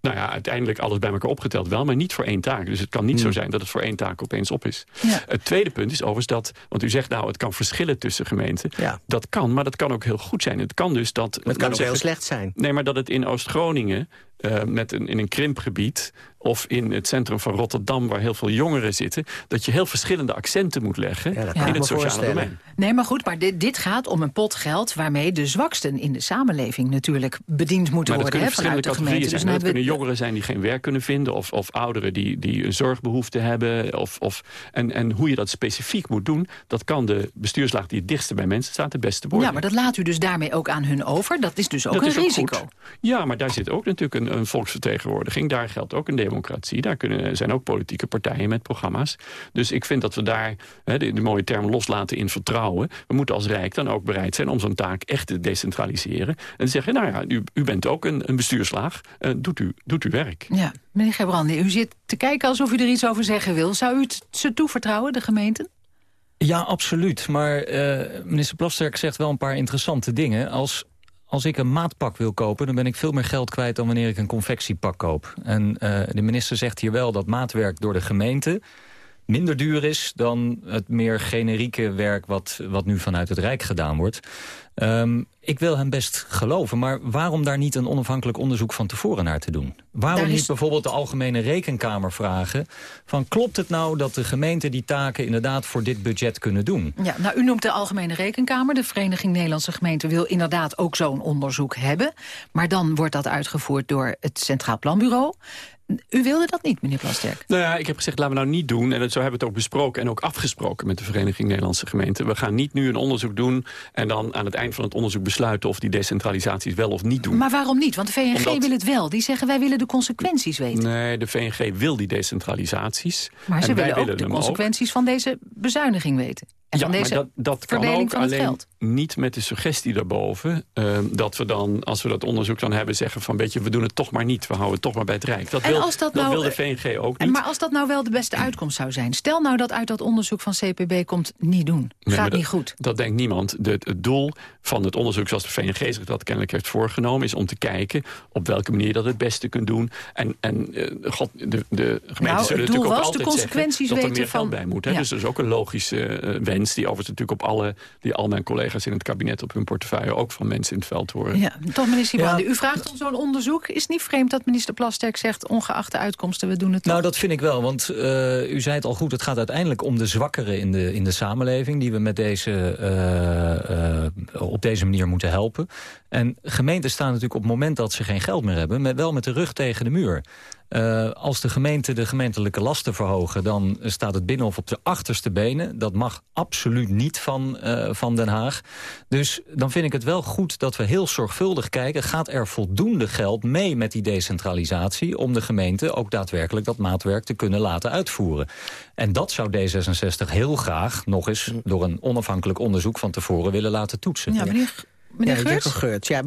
Nou ja, uiteindelijk alles bij elkaar opgeteld wel, maar niet voor één taak. Dus het kan niet zo zijn dat het voor één taak opeens op is. Ja. Het tweede punt is overigens dat, want u zegt nou het kan verschillen tussen gemeenten. Ja. Dat kan, maar dat kan ook heel goed zijn. Het kan dus dat... Het kan ook heel slecht zijn. Nee, maar dat het in Oost-Groningen, eh, met een, in een krimpgebied... of in het centrum van Rotterdam, waar heel veel jongeren zitten... dat je heel verschillende accenten moet leggen Ja, dat in het sociale domein. Nee, maar goed, maar dit, dit gaat om een pot geld... waarmee de zwaksten in de samenleving natuurlijk bediend moeten Maar dat worden. kunnen hè, verschillende de categorieën gemeente. zijn. Dus dat dan kunnen jongeren zijn die geen werk kunnen vinden... of, of ouderen die, die een zorgbehoefte hebben. Of, of, en, en hoe je dat specifiek moet doen... dat kan de bestuurslaag die het dichtste bij mensen staat het beste worden. Ja, maar dat laat u dus daarmee ook aan hun over. Dat is dus ook Dat een ook risico. Ja, maar daar zit ook natuurlijk een, een volksvertegenwoordiging. Daar geldt ook een democratie. Daar kunnen, zijn ook politieke partijen met programma's. Dus ik vind dat we daar hè, de, de mooie term loslaten in vertrouwen. We moeten als Rijk dan ook bereid zijn om zo'n taak echt te decentraliseren. En te zeggen, nou ja, u, u bent ook een, een bestuurslaag. Eh, doet, u, doet uw werk. Ja, meneer Gebrandi, u zit te kijken alsof u er iets over zeggen wil. Zou u het ze toevertrouwen, de gemeenten? Ja, absoluut. Maar eh, minister Plasterk zegt wel een paar interessante dingen. Als, als ik een maatpak wil kopen, dan ben ik veel meer geld kwijt... dan wanneer ik een confectiepak koop. En eh, de minister zegt hier wel dat maatwerk door de gemeente... minder duur is dan het meer generieke werk wat, wat nu vanuit het Rijk gedaan wordt. Um, ik wil hem best geloven, maar waarom daar niet een onafhankelijk onderzoek van tevoren naar te doen? Waarom niet bijvoorbeeld de Algemene Rekenkamer vragen... van klopt het nou dat de gemeenten die taken inderdaad voor dit budget kunnen doen? Ja, nou, u noemt de Algemene Rekenkamer. De Vereniging Nederlandse Gemeenten wil inderdaad ook zo'n onderzoek hebben. Maar dan wordt dat uitgevoerd door het Centraal Planbureau. U wilde dat niet, meneer Plasterk? Nou ja, ik heb gezegd, laten we nou niet doen. En zo hebben we het ook besproken en ook afgesproken met de Vereniging Nederlandse Gemeenten. We gaan niet nu een onderzoek doen en dan aan het eind van het onderzoek besluiten of die decentralisaties wel of niet doen. Maar waarom niet? Want de VNG wil het wel. Die zeggen wij willen de consequenties weten. Nee, de VNG wil die decentralisaties. Maar ze willen ook de consequenties van deze bezuiniging weten. En ja, maar dat, dat kan ook alleen niet met de suggestie daarboven... Uh, dat we dan, als we dat onderzoek dan hebben, zeggen van... beetje, we doen het toch maar niet, we houden het toch maar bij het Rijk. Dat, wil, dat, nou, wil de VNG ook niet. Maar als dat nou wel de beste uitkomst zou zijn... stel nou dat uit dat onderzoek van CPB komt niet doen. Gaat niet goed. Dat denkt niemand. De, het doel van het onderzoek zoals de VNG zich dat kennelijk heeft voorgenomen... is om te kijken op welke manier dat het beste kunt doen. En, en uh, god, de, de gemeenten nou, zullen natuurlijk ook altijd zeggen... dat er meer van... geld bij moet. Hè? Ja. Dus dat is ook een logische uh, wens die overigens natuurlijk op alle... die al mijn collega's in het kabinet op hun portefeuille... ook van mensen in het veld horen. Ja, toch minister ja. u vraagt om zo'n onderzoek. Is het niet vreemd dat minister Plasterk zegt... ongeacht de uitkomsten, we doen het toch? Nou, dat vind ik wel, want uh, u zei het al goed... het gaat uiteindelijk om de zwakkeren in de, in de samenleving... die we met deze, uh, uh, op deze manier moeten helpen. En gemeenten staan natuurlijk op het moment dat ze geen geld meer hebben... Met, wel met de rug tegen de muur. Uh, als de gemeente de gemeentelijke lasten verhogen... dan staat het Binnenhof op de achterste benen. Dat mag absoluut niet van, uh, van Den Haag. Dus dan vind ik het wel goed dat we heel zorgvuldig kijken... gaat er voldoende geld mee met die decentralisatie... om de gemeente ook daadwerkelijk dat maatwerk te kunnen laten uitvoeren. En dat zou D66 heel graag nog eens... door een onafhankelijk onderzoek van tevoren willen laten toetsen. Ja, meneer Meneer ja, Geurts? Geurts. Ja,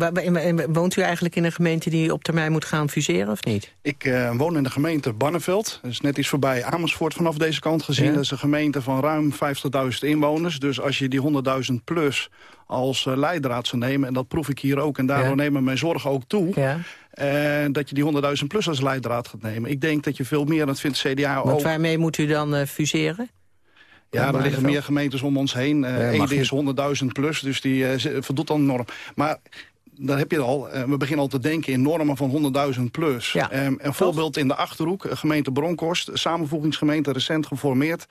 woont u eigenlijk in een gemeente die op termijn moet gaan fuseren of niet? Ik uh, woon in de gemeente Barneveld. Dat is net iets voorbij Amersfoort vanaf deze kant gezien. Ja. Dat is een gemeente van ruim 50.000 inwoners. Dus als je die 100.000 plus als uh, leidraad zou nemen... en dat proef ik hier ook en daardoor ja. nemen mijn zorgen ook toe... Ja. En dat je die 100.000 plus als leidraad gaat nemen. Ik denk dat je veel meer, dat vindt CDA ook... Want waarmee moet u dan uh, fuseren? Ja, er liggen meer gemeentes om ons heen. Uh, ja, Ede is 100.000 plus, dus die uh, voldoet dan norm. Maar daar heb je het al. Uh, we beginnen al te denken in normen van 100.000 plus. Ja, um, een voorbeeld in de Achterhoek, gemeente Bronkhorst. Samenvoegingsgemeente, recent geformeerd.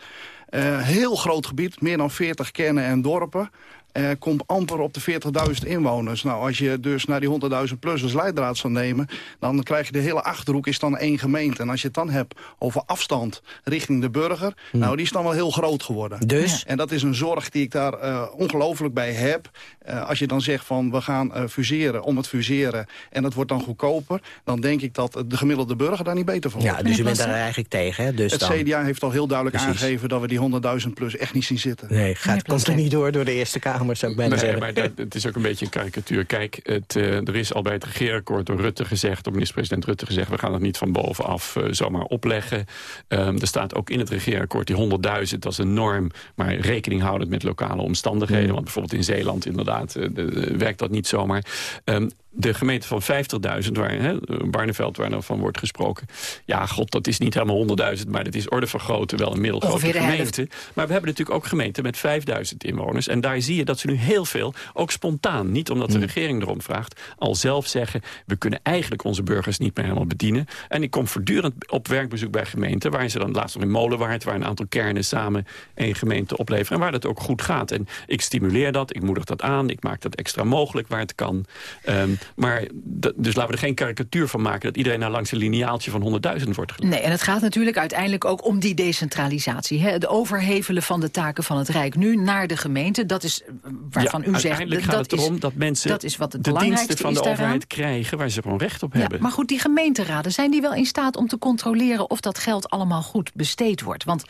heel groot gebied, meer dan 40 kernen en dorpen. Uh, komt amper op de 40.000 inwoners. Nou, als je dus naar die 100.000 plus als leidraad zou nemen... dan krijg je de hele Achterhoek is dan één gemeente. En als je het dan hebt over afstand richting de burger... Hm. nou, die is dan wel heel groot geworden. Dus? En dat is een zorg die ik daar uh, ongelooflijk bij heb. Uh, als je dan zegt van we gaan fuseren om het fuseren... en dat wordt dan goedkoper... dan denk ik dat de gemiddelde burger daar niet beter van wordt. Ja, dus u bent daar eigenlijk tegen, hè? Dus het dan... CDA heeft al heel duidelijk Precies. aangegeven... dat we die 100.000 plus echt niet zien zitten. Nee, gaat, komt er niet door door de Eerste Kamer. Zou ik bijna nee, zeggen. maar dat, het is ook een beetje een karikatuur. Kijk, het, uh, er is al bij het regeerakkoord door Rutte gezegd... door minister-president Rutte gezegd... we gaan het niet van bovenaf uh, zomaar opleggen. Um, er staat ook in het regeerakkoord die 100.000, dat is een norm... maar rekening houdend met lokale omstandigheden. Mm. Want bijvoorbeeld in Zeeland inderdaad de, de, werkt dat niet zomaar. Um, de gemeente van 50.000, waar hè, Barneveld, waar nou van wordt gesproken. Ja, god, dat is niet helemaal 100.000, maar dat is orde van grootte wel een middelgrote gemeente. Maar we hebben natuurlijk ook gemeenten met 5.000 inwoners. En daar zie je dat ze nu heel veel, ook spontaan, niet omdat de mm. regering erom vraagt, al zelf zeggen, we kunnen eigenlijk onze burgers niet meer helemaal bedienen. En ik kom voortdurend op werkbezoek bij gemeenten, waar ze dan laatst nog in Molenwaard, waar een aantal kernen samen één gemeente opleveren. En waar dat ook goed gaat. En ik stimuleer dat, ik moedig dat aan, ik maak dat extra mogelijk waar het kan. Um, maar dus laten we er geen karikatuur van maken... dat iedereen naar langs een lineaaltje van 100.000 wordt gelegd. Nee, en het gaat natuurlijk uiteindelijk ook om die decentralisatie. Hè? Het overhevelen van de taken van het Rijk nu naar de gemeente. Dat is waarvan ja, u zegt... Uiteindelijk gaat het erom dat mensen dat is wat het de diensten van de daaraan. overheid krijgen... waar ze gewoon recht op ja, hebben. Maar goed, die gemeenteraden, zijn die wel in staat om te controleren... of dat geld allemaal goed besteed wordt? Want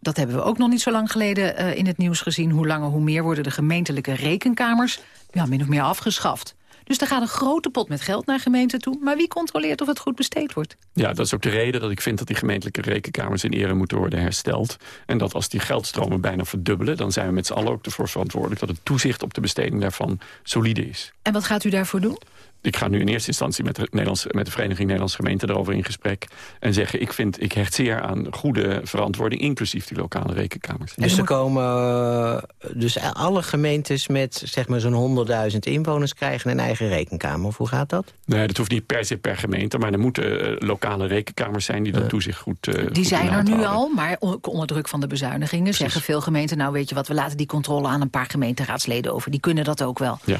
dat hebben we ook nog niet zo lang geleden uh, in het nieuws gezien. Hoe langer hoe meer worden de gemeentelijke rekenkamers... Ja, min of meer afgeschaft. Dus er gaat een grote pot met geld naar gemeenten toe. Maar wie controleert of het goed besteed wordt? Ja, dat is ook de reden dat ik vind dat die gemeentelijke rekenkamers in ere moeten worden hersteld. En dat als die geldstromen bijna verdubbelen... dan zijn we met z'n allen ook ervoor verantwoordelijk... dat het toezicht op de besteding daarvan solide is. En wat gaat u daarvoor doen? Ik ga nu in eerste instantie met de, Nederlands, met de Vereniging Nederlandse Gemeenten erover in gesprek. En zeggen, ik, vind, ik hecht zeer aan goede verantwoording, inclusief die lokale rekenkamers. Dus er komen uh, dus alle gemeentes met zeg maar zo'n 100.000 inwoners krijgen een eigen rekenkamer. Of hoe gaat dat? Nee, dat hoeft niet per se per gemeente, maar er moeten uh, lokale rekenkamers zijn die dat toezicht goed uh, Die zijn er nu al, maar onder druk van de bezuinigingen Precies. zeggen veel gemeenten, nou weet je wat, we laten die controle aan een paar gemeenteraadsleden over. Die kunnen dat ook wel. Ja.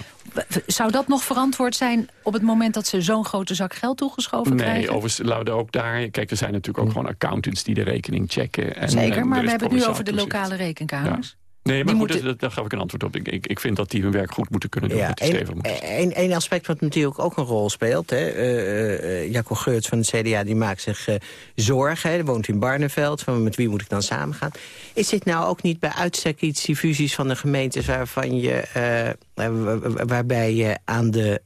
Zou dat nog verantwoord zijn op het moment dat ze zo'n grote zak geld toegeschoven nee, krijgen? Nee, overigens laten ook daar... Kijk, er zijn natuurlijk ook gewoon accountants die de rekening checken. En, Zeker, en maar we hebben het nu over de lokale rekenkamers. Nee, maar goed, moeten... dat, daar gaf ik een antwoord op. Ik, ik, ik, vind dat die hun werk goed moeten kunnen doen. Ja, een, aspect wat natuurlijk ook een rol speelt. Hè. Uh, Jacco Geurts van het CDA die maakt zich uh, zorgen. Hij woont in Barneveld. Van met wie moet ik dan samen gaan? Is dit nou ook niet bij uitstek iets, die fusies van de gemeentes... Waarvan je, waarbij je aan de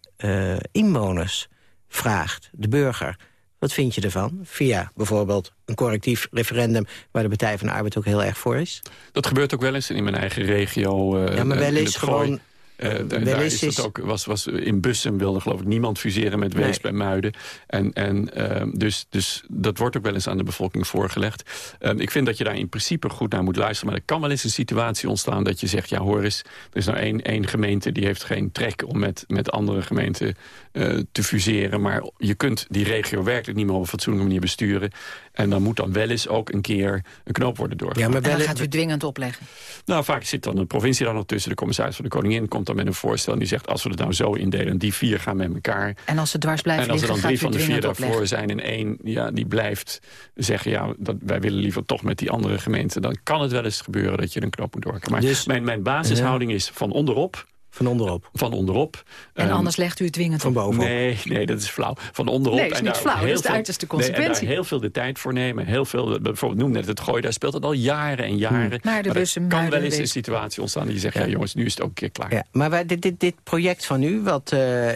inwoners vraagt, de burger... Wat vind je ervan? Via bijvoorbeeld een correctief referendum... waar de Partij van de Arbeid ook heel erg voor is? Dat gebeurt ook wel eens in mijn eigen regio. Uh, ja, maar wel eens gewoon... Uh, daar is dat ook, was, was in Bussen wilde geloof ik niemand fuseren met Wees nee. bij Muiden. En, en, uh, dus, dus dat wordt ook wel eens aan de bevolking voorgelegd. Uh, ik vind dat je daar in principe goed naar moet luisteren. Maar er kan wel eens een situatie ontstaan dat je zegt... ja hoor eens, er is nou één, één gemeente die heeft geen trek... om met, met andere gemeenten uh, te fuseren. Maar je kunt die regio werkelijk niet meer op een fatsoenlijke manier besturen. En dan moet dan wel eens ook een keer een knoop worden doorgemaakt. Ja, maar en dan gaat u dwingend opleggen? Nou, vaak zit dan de provincie daar nog tussen. De commissaris van de Koningin komt dan met een voorstel... en die zegt, als we het nou zo indelen, die vier gaan met elkaar. En als ze dwars blijven En als er dan liggen, drie van de vier opleggen. daarvoor zijn en één... Ja, die blijft zeggen, ja, dat, wij willen liever toch met die andere gemeenten... dan kan het wel eens gebeuren dat je een knoop moet doorkomen. Maar Dus- mijn, mijn basishouding is van onderop... Van onderop. Van onderop. En Ehm, anders legt u het dwingend Van op. bovenop. Nee, nee, dat is flauw. Van onderop. Nee, dat is niet flauw, heel dat is de veel- uiterste Nee, en consequentie. daar heel veel de tijd voor nemen. Heel veel, bijvoorbeeld noem net het gooi, daar speelt het al jaren en jaren. Naar de Maar er bussen, kan naar wel de eens een situatie ontstaan die je zegt, ja. jongens, nu is het ook een keer klaar. Ja, maar wij, dit, dit, dit project van u, wat, eh,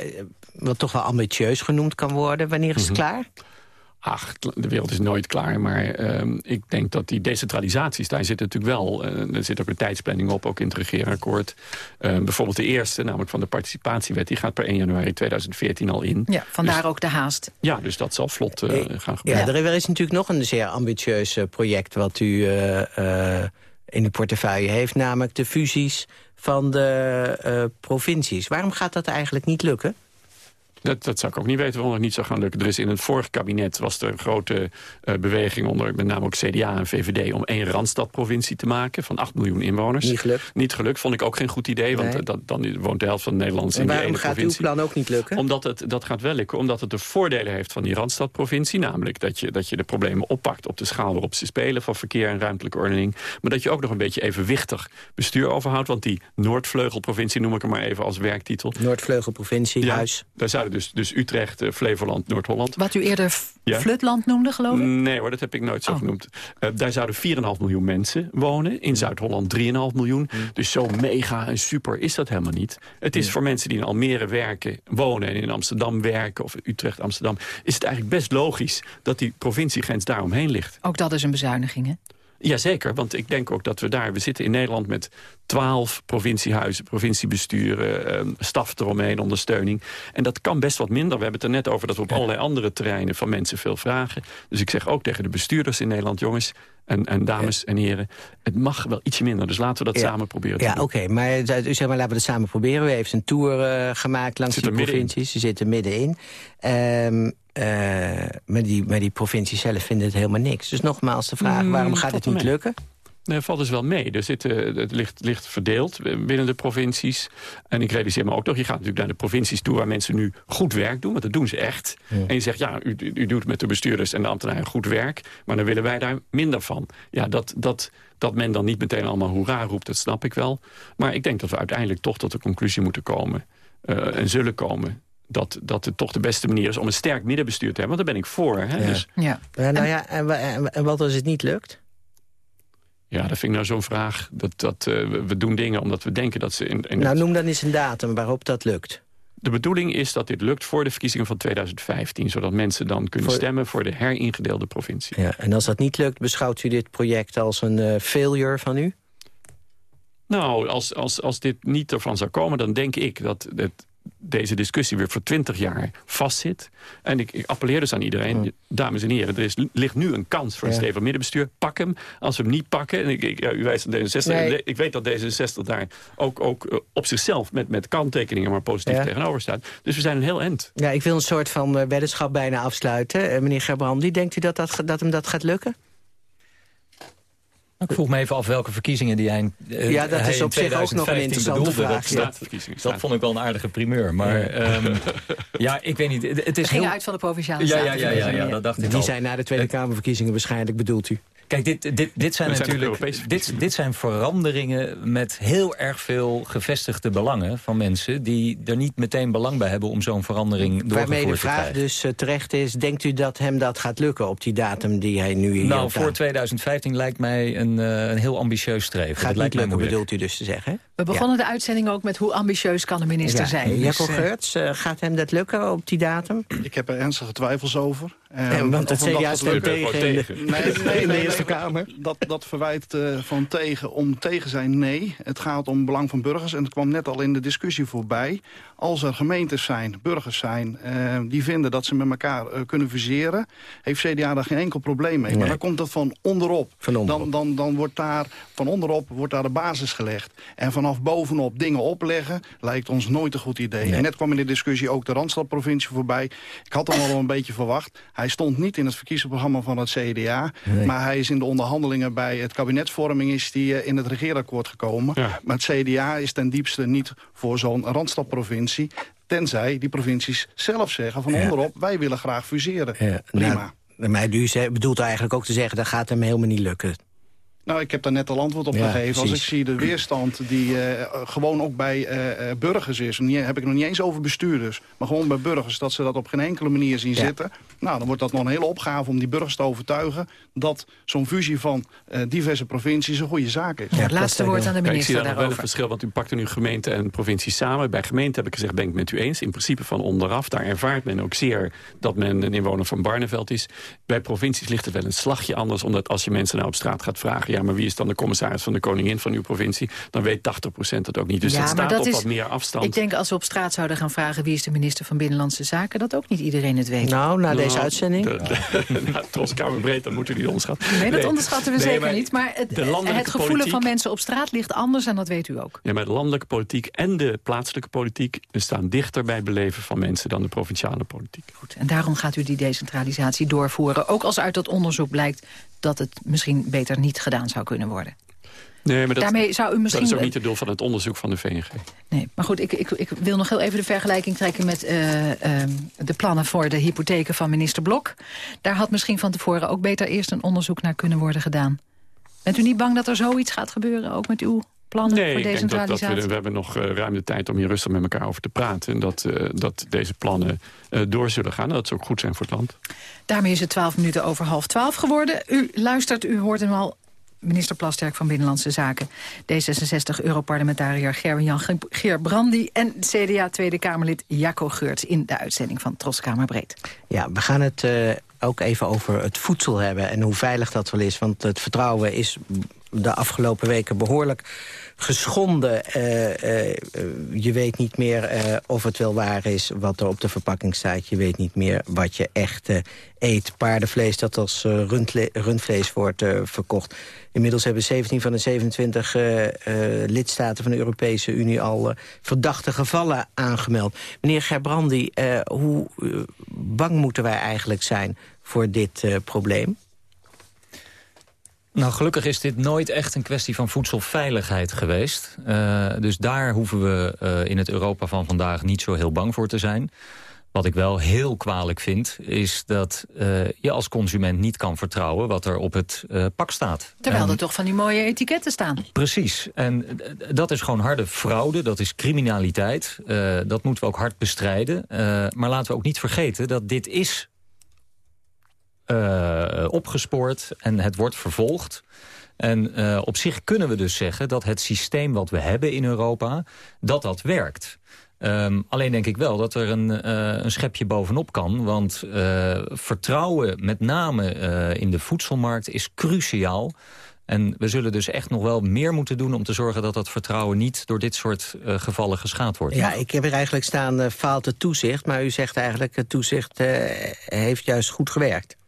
wat toch wel ambitieus genoemd kan worden... wanneer is het Mhm. klaar? Ach, de wereld is nooit klaar, maar ehm, ik denk dat die decentralisaties, daar zit natuurlijk wel, eh, er zit ook een tijdsplanning op, ook in het regeerakkoord. Ehm, bijvoorbeeld de eerste, namelijk van de participatiewet, die gaat per 1 januari 2014 al in. Ja, vandaar ook de haast. Ja, dus dat zal vlot eh, gaan Ja, gebeuren. er is natuurlijk nog een zeer ambitieus eh, project... wat u eh, eh, in de portefeuille heeft, namelijk de fusies van de eh, provincies. Waarom gaat dat eigenlijk niet lukken? Dat, dat zou ik ook niet weten waarom het niet zou gaan lukken. Er is in het vorige kabinet was er een grote eh, beweging onder met name ook CDA en VVD om één Randstadprovincie te maken van 8 miljoen inwoners. Niet gelukt. Niet gelukt, vond ik ook geen goed idee, want Nee. eh, dat, dan woont de helft van de Nederlanders in die waarom ene gaat uw provincie. plan ook niet lukken? Omdat het, dat gaat wel lukken, omdat het de voordelen heeft van die Randstadprovincie. Namelijk dat je, dat je de problemen oppakt op de schaal waarop ze spelen... van verkeer en ruimtelijke ordening. Maar dat je ook nog een beetje evenwichtig bestuur overhoudt. Want die Noordvleugelprovincie noem ik hem maar even als werktitel. Noordvleugelprovincie, Ja, huis. daar zouden dus, dus Utrecht, eh, Flevoland, Noord-Holland... Wat u eerder Ja. Flutland noemde, geloof ik? Nee hoor, dat heb ik nooit zo Oh. genoemd. Eh, daar zouden 4,5 miljoen mensen wonen. In Zuid-Holland 3,5 miljoen. Dus zo mega en super is dat helemaal niet. Het is voor mensen die in Almere werken, wonen... en in Amsterdam werken, of Utrecht, Amsterdam... is het eigenlijk best logisch dat die provinciegrens daaromheen ligt. Ook dat is een bezuiniging, hè? Jazeker, want ik denk ook dat we daar... We zitten in Nederland met twaalf provinciehuizen, provinciebesturen... eh, staf eromheen, ondersteuning. En dat kan best wat minder. We hebben het er net over dat we op allerlei andere terreinen... van mensen veel vragen. Dus ik zeg ook tegen de bestuurders in Nederland... jongens en, en dames en heren, het mag wel ietsje minder. Dus laten we dat Ja. samen proberen te Ja, doen. oké. Maar u zegt maar, laten we het samen proberen. U heeft een tour eh, gemaakt langs Zit er middenin. provincies. Ze zitten middenin. Ehm eh, maar, die, maar die provincies zelf vinden het helemaal niks. Dus nogmaals de vraag, Mm, waarom gaat het niet mee. lukken? Nee, valt dus wel mee. Er zit, eh, het ligt, ligt verdeeld binnen de provincies. En ik realiseer me ook nog, je gaat natuurlijk naar de provincies toe... waar mensen nu goed werk doen, want dat doen ze echt. En je zegt, ja, u, u- u doet met de bestuurders en de ambtenaren goed werk... maar dan willen wij daar minder van. Ja, dat, dat, dat men dan niet meteen allemaal hoera roept, dat snap ik wel. Maar ik denk dat we uiteindelijk toch tot de conclusie moeten komen... eh, en zullen komen... Dat, dat het toch de beste manier is om een sterk middenbestuur te hebben. Want daar ben ik voor. Hè? Ja. Dus Ja. Ja, nou ja, en, wa- en, en wat als het niet lukt? ja, dat vind ik nou zo'n vraag. Dat, dat, eh, we- doen dingen omdat we denken dat ze... In, in Nou, het- noem dan eens een datum waarop dat lukt. De bedoeling is dat dit lukt voor de verkiezingen van 2015. Zodat mensen dan kunnen Voor- stemmen voor de heringedeelde provincie. Ja, en als dat niet lukt, beschouwt u dit project als een eh, failure van u? Nou, als, als, als dit niet ervan zou komen, dan denk ik dat het deze discussie weer voor twintig jaar vastzit. En ik, ik, appelleer dus aan iedereen, dames en heren... er is, ligt nu een kans voor een ja. stevig middenbestuur. Pak hem. Als we hem niet pakken... En ik, ik, ja, u wijst aan D66. Nee. Ik weet dat D66 daar ook, ook uh, op zichzelf... met, met kanttekeningen maar positief tegenover staat. Dus we zijn een heel end. Ja, ik wil een soort van uh, weddenschap bijna afsluiten. Uh, meneer Gerbrandi, denkt u dat, dat, dat hem dat gaat lukken? Ik vroeg me even af welke verkiezingen die hij uh, Ja, dat is op zich ook nog een interessante bedoelde. vraag. Dat, dat, dat, vond ik wel een aardige primeur. Maar ja, um, ja ik weet niet. Het, het is ging heel... uit van de Provinciale ja, ja, ja, ja, ja, dat dacht ik Die al. zijn na de Tweede Kamerverkiezingen waarschijnlijk, bedoelt u? Kijk, dit, dit, dit zijn natuurlijk dit, dit zijn veranderingen met heel erg veel gevestigde belangen van mensen... die er niet meteen belang bij hebben om zo'n verandering doorgevoerd te krijgen. Waarmee de vraag dus uh, terecht is, denkt u dat hem dat gaat lukken op die datum die hij nu hier Nou, voor 2015 lijkt mij een, uh, een heel ambitieus streven. Gaat dat lijkt lukken, mij bedoelt u dus te zeggen? We begonnen ja. de uitzending ook met hoe ambitieus kan een minister ja. zijn. Jacco dus, Geurts, uh, gaat hem dat lukken op die datum? Ik heb er ernstige twijfels over. Ja, want het CDA stemt tegen in de, nee, nee, nee, in de Eerste Kamer. Dat, dat verwijt uh, van tegen om tegen zijn nee. Het gaat om belang van burgers. En het kwam net al in de discussie voorbij. Als er gemeentes zijn, burgers zijn... Uh, die vinden dat ze met elkaar uh, kunnen fuseren... heeft CDA daar geen enkel probleem mee. Nee. Maar dan komt dat van onderop. Van onderop. Dan, dan, dan wordt daar van onderop wordt daar de basis gelegd. En vanaf bovenop dingen opleggen... lijkt ons nooit een goed idee. Nee. En net kwam in de discussie ook de Randstadprovincie voorbij. Ik had hem al een beetje verwacht. Hij stond niet in het verkiezingsprogramma van het CDA. Nee. Maar hij is in de onderhandelingen bij het kabinetsvorming... is die uh, in het regeerakkoord gekomen. Ja. Maar het CDA is ten diepste niet voor zo'n Randstadprovincie. Tenzij die provincies zelf zeggen van ja. onderop... wij willen graag fuseren. Ja. Prima. Nou, maar u bedoelt eigenlijk ook te zeggen... dat gaat hem helemaal niet lukken. Nou, ik heb daar net al antwoord op ja, gegeven. Precies. Als ik zie de weerstand die uh, gewoon ook bij uh, burgers is... heb ik nog niet eens over bestuurders... maar gewoon bij burgers, dat ze dat op geen enkele manier zien ja. zitten... nou, dan wordt dat nog een hele opgave om die burgers te overtuigen... dat zo'n fusie van diverse provincies een goede zaak is. Ja, het laatste woord aan de minister ja, ik zie daar daarover. wel een verschil, want u pakt er nu gemeente en provincie samen. Bij gemeente heb ik gezegd, ben ik met u eens. In principe van onderaf, daar ervaart men ook zeer... dat men een inwoner van Barneveld is. Bij provincies ligt het wel een slagje anders... omdat als je mensen nou op straat gaat vragen... ja, maar wie is dan de commissaris van de koningin van uw provincie... dan weet 80% het ook niet. Dus ja, dat staat dat op is, wat meer afstand. Ik denk als we op straat zouden gaan vragen... wie is de minister van Binnenlandse Zaken... dat ook niet iedereen het weet. Nou, na deze nou, uitzending. De, de, nou, Troskamerbreed, dan moeten we niet onderschatten. Nee, dat onderschatten we nee, zeker niet. Maar het, het gevoel politiek, van mensen op straat ligt anders... en dat weet u ook. Ja, maar de landelijke politiek en de plaatselijke politiek... staan dichter bij beleven van mensen dan de provinciale politiek. Goed, en daarom gaat u die decentralisatie doorvoeren. Ook als uit dat onderzoek blijkt dat het misschien beter niet gedaan zou kunnen worden. Nee, maar dat, Daarmee zou u misschien... dat is ook niet het doel van het onderzoek van de VNG. Nee, maar goed, ik, ik, ik wil nog heel even de vergelijking trekken... met uh, uh, de plannen voor de hypotheken van minister Blok. Daar had misschien van tevoren ook beter eerst een onderzoek naar kunnen worden gedaan. Bent u niet bang dat er zoiets gaat gebeuren, ook met uw plannen nee, voor decentralisatie? Nee, we, we, hebben nog uh, ruim de tijd om hier rustig met elkaar over te praten. En dat, dat deze plannen door zullen gaan. En dat ze ook goed zijn voor het land. Daarmee is het twaalf minuten over half twaalf geworden. U luistert, u hoort hem al minister Plasterk van Binnenlandse Zaken... D66-europarlementariër Gerben-Jan Geerbrandi... en CDA Tweede Kamerlid Jacco Geurts in de uitzending van Troskamer Breed. Ja, we gaan het uh, ook even over het voedsel hebben en hoe veilig dat wel is. Want het vertrouwen is de afgelopen weken behoorlijk geschonden. Uh, uh, je weet niet meer uh, of het wel waar is wat er op de verpakking staat. Je weet niet meer wat je echt eet. Paardenvlees dat als rundvlees wordt verkocht. Inmiddels hebben 17 van de 27 lidstaten van de Europese Unie... al verdachte gevallen aangemeld. Meneer Gerbrandi, hoe bang moeten wij eigenlijk zijn voor dit probleem? Nou, gelukkig is dit nooit echt een kwestie van voedselveiligheid geweest. Uh, dus daar hoeven we uh, in het Europa van vandaag niet zo heel bang voor te zijn. Wat ik wel heel kwalijk vind, is dat uh, je als consument niet kan vertrouwen wat er op het pak staat. Terwijl en, er toch van die mooie etiketten staan. Precies. En dat is gewoon harde fraude, dat is criminaliteit. dat moeten we ook hard bestrijden. maar laten we ook niet vergeten dat dit is uh, opgespoord en het wordt vervolgd. En uh, op zich kunnen we dus zeggen dat het systeem wat we hebben in Europa, dat dat werkt. Um, alleen denk ik wel dat er een, uh, een schepje bovenop kan. Want vertrouwen met name in de voedselmarkt is cruciaal. En we zullen dus echt nog wel meer moeten doen om te zorgen dat dat vertrouwen niet door dit soort gevallen geschaad wordt. Ja, ik heb er eigenlijk staan uh, faalt het toezicht, maar u zegt eigenlijk het toezicht heeft juist goed gewerkt.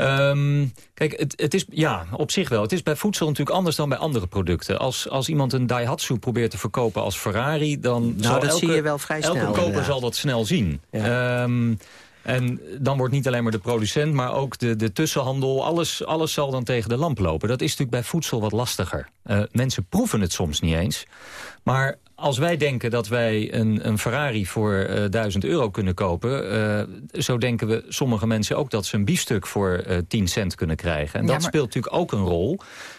Um, kijk, het, het, is ja, op zich wel. Het is bij voedsel natuurlijk anders dan bij andere producten. Als, als iemand een Daihatsu probeert te verkopen als Ferrari... dan nou, zal dat elke, zie je wel vrij elke snel. koper inderdaad. zal dat snel zien. Ja. Um, en dan wordt niet alleen maar de producent, maar ook de, de tussenhandel... Alles, alles zal dan tegen de lamp lopen. Dat is natuurlijk bij voedsel wat lastiger. Uh, mensen proeven het soms niet eens. Maar als wij denken dat wij een, een Ferrari voor uh, 1000 euro kunnen kopen... Uh, zo denken we sommige mensen ook dat ze een biefstuk voor uh, 10 cent kunnen krijgen. En ja, dat maar... speelt natuurlijk ook een rol.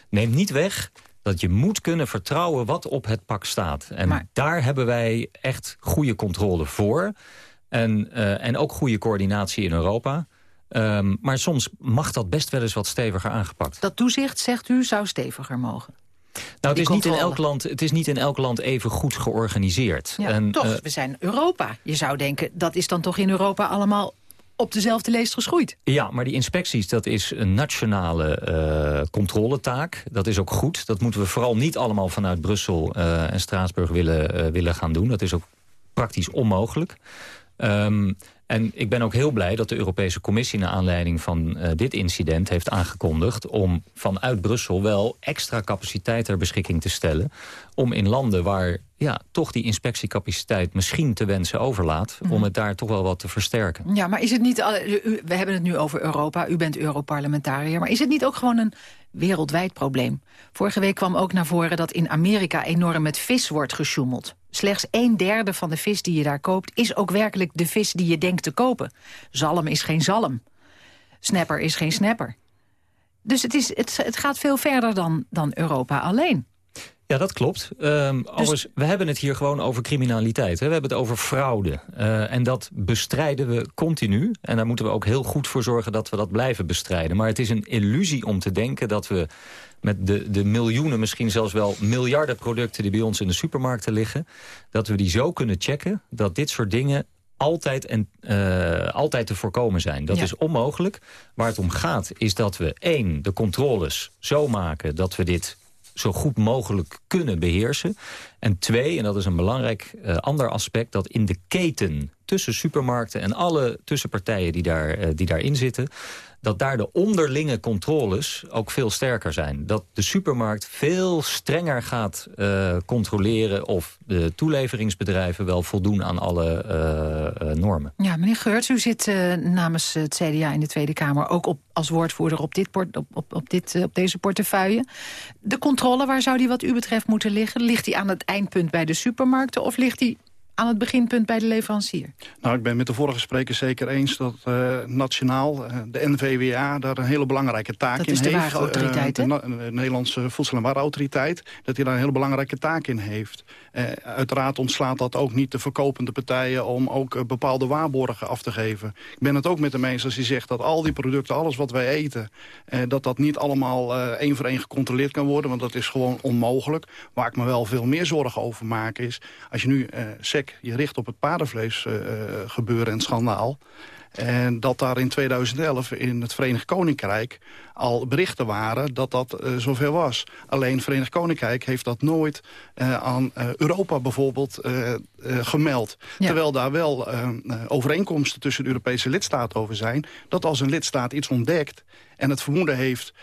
Neemt niet weg dat je moet kunnen vertrouwen wat op het pak staat. En maar... daar hebben wij echt goede controle voor... En, en ook goede coördinatie in Europa. Um, maar soms mag dat best wel eens wat steviger aangepakt. Dat toezicht, zegt u, zou steviger mogen? Nou, het is, niet in elk land, het is niet in elk land even goed georganiseerd. Ja, en, toch, uh, we zijn Europa. Je zou denken, dat is dan toch in Europa allemaal op dezelfde leest geschoeid. Ja, maar die inspecties, dat is een nationale uh, controletaak. Dat is ook goed. Dat moeten we vooral niet allemaal vanuit Brussel uh, en Straatsburg willen, willen gaan doen. Dat is ook praktisch onmogelijk. Um, en ik ben ook heel blij dat de Europese Commissie... naar aanleiding van uh, dit incident heeft aangekondigd... om vanuit Brussel wel extra capaciteit ter beschikking te stellen... om in landen waar ja, toch die inspectiecapaciteit misschien te wensen overlaat... Mm. om het daar toch wel wat te versterken. Ja, maar is het niet... U, we hebben het nu over Europa, u bent Europarlementariër... maar is het niet ook gewoon een wereldwijd probleem? Vorige week kwam ook naar voren dat in Amerika enorm met vis wordt gesjoemeld. Slechts een derde van de vis die je daar koopt... is ook werkelijk de vis die je denkt te kopen. Zalm is geen zalm. Snapper is geen snapper. Dus het, is, het, het gaat veel verder dan, dan Europa alleen. Ja, dat klopt. Um, dus... we hebben het hier gewoon over criminaliteit. Hè? We hebben het over fraude. Uh, en dat bestrijden we continu. En daar moeten we ook heel goed voor zorgen dat we dat blijven bestrijden. Maar het is een illusie om te denken dat we met de, de miljoenen, misschien zelfs wel miljarden producten... die bij ons in de supermarkten liggen... dat we die zo kunnen checken dat dit soort dingen altijd, en, uh, altijd te voorkomen zijn. Dat ja. is onmogelijk. Waar het om gaat is dat we één, de controles zo maken... dat we dit zo goed mogelijk kunnen beheersen. En twee, en dat is een belangrijk uh, ander aspect... dat in de keten tussen supermarkten en alle tussenpartijen die, daar, uh, die daarin zitten... dat daar de onderlinge controles ook veel sterker zijn. Dat de supermarkt veel strenger gaat uh, controleren... of de toeleveringsbedrijven wel voldoen aan alle uh, uh, normen. Ja, meneer Geurts, u zit namens het CDA in de Tweede Kamer... ook op, als woordvoerder op, dit port, op, op, op, dit, op deze portefeuille. De controle, waar zou die wat u betreft moeten liggen? Ligt die aan het eindpunt bij de supermarkten... of ligt die aan het beginpunt bij de leverancier? Nou, ik ben met de vorige spreker zeker eens dat uh, nationaal uh, de NVWA daar een hele belangrijke taak dat in is de heeft. Autoriteit, uh, de, de, Nederlandse Voedsel- en Warenautoriteit, dat hij daar een hele belangrijke taak in heeft. Uiteraard ontslaat dat ook niet de verkopende partijen om ook bepaalde waarborgen af te geven. Ik ben het ook met de mensen als die zegt dat al die producten, alles wat wij eten, dat dat niet allemaal één voor één gecontroleerd kan worden, want dat is gewoon onmogelijk. Waar ik me wel veel meer zorgen over maak is, als je nu SEC je richt op het paardenvlees gebeuren en schandaal. En dat daar in 2011 in het Verenigd Koninkrijk al berichten waren dat dat uh, zover was. Alleen het Verenigd Koninkrijk heeft dat nooit uh, aan uh, Europa bijvoorbeeld gemeld. Ja. Terwijl daar wel overeenkomsten tussen de Europese lidstaten over zijn. Dat als een lidstaat iets ontdekt en het vermoeden heeft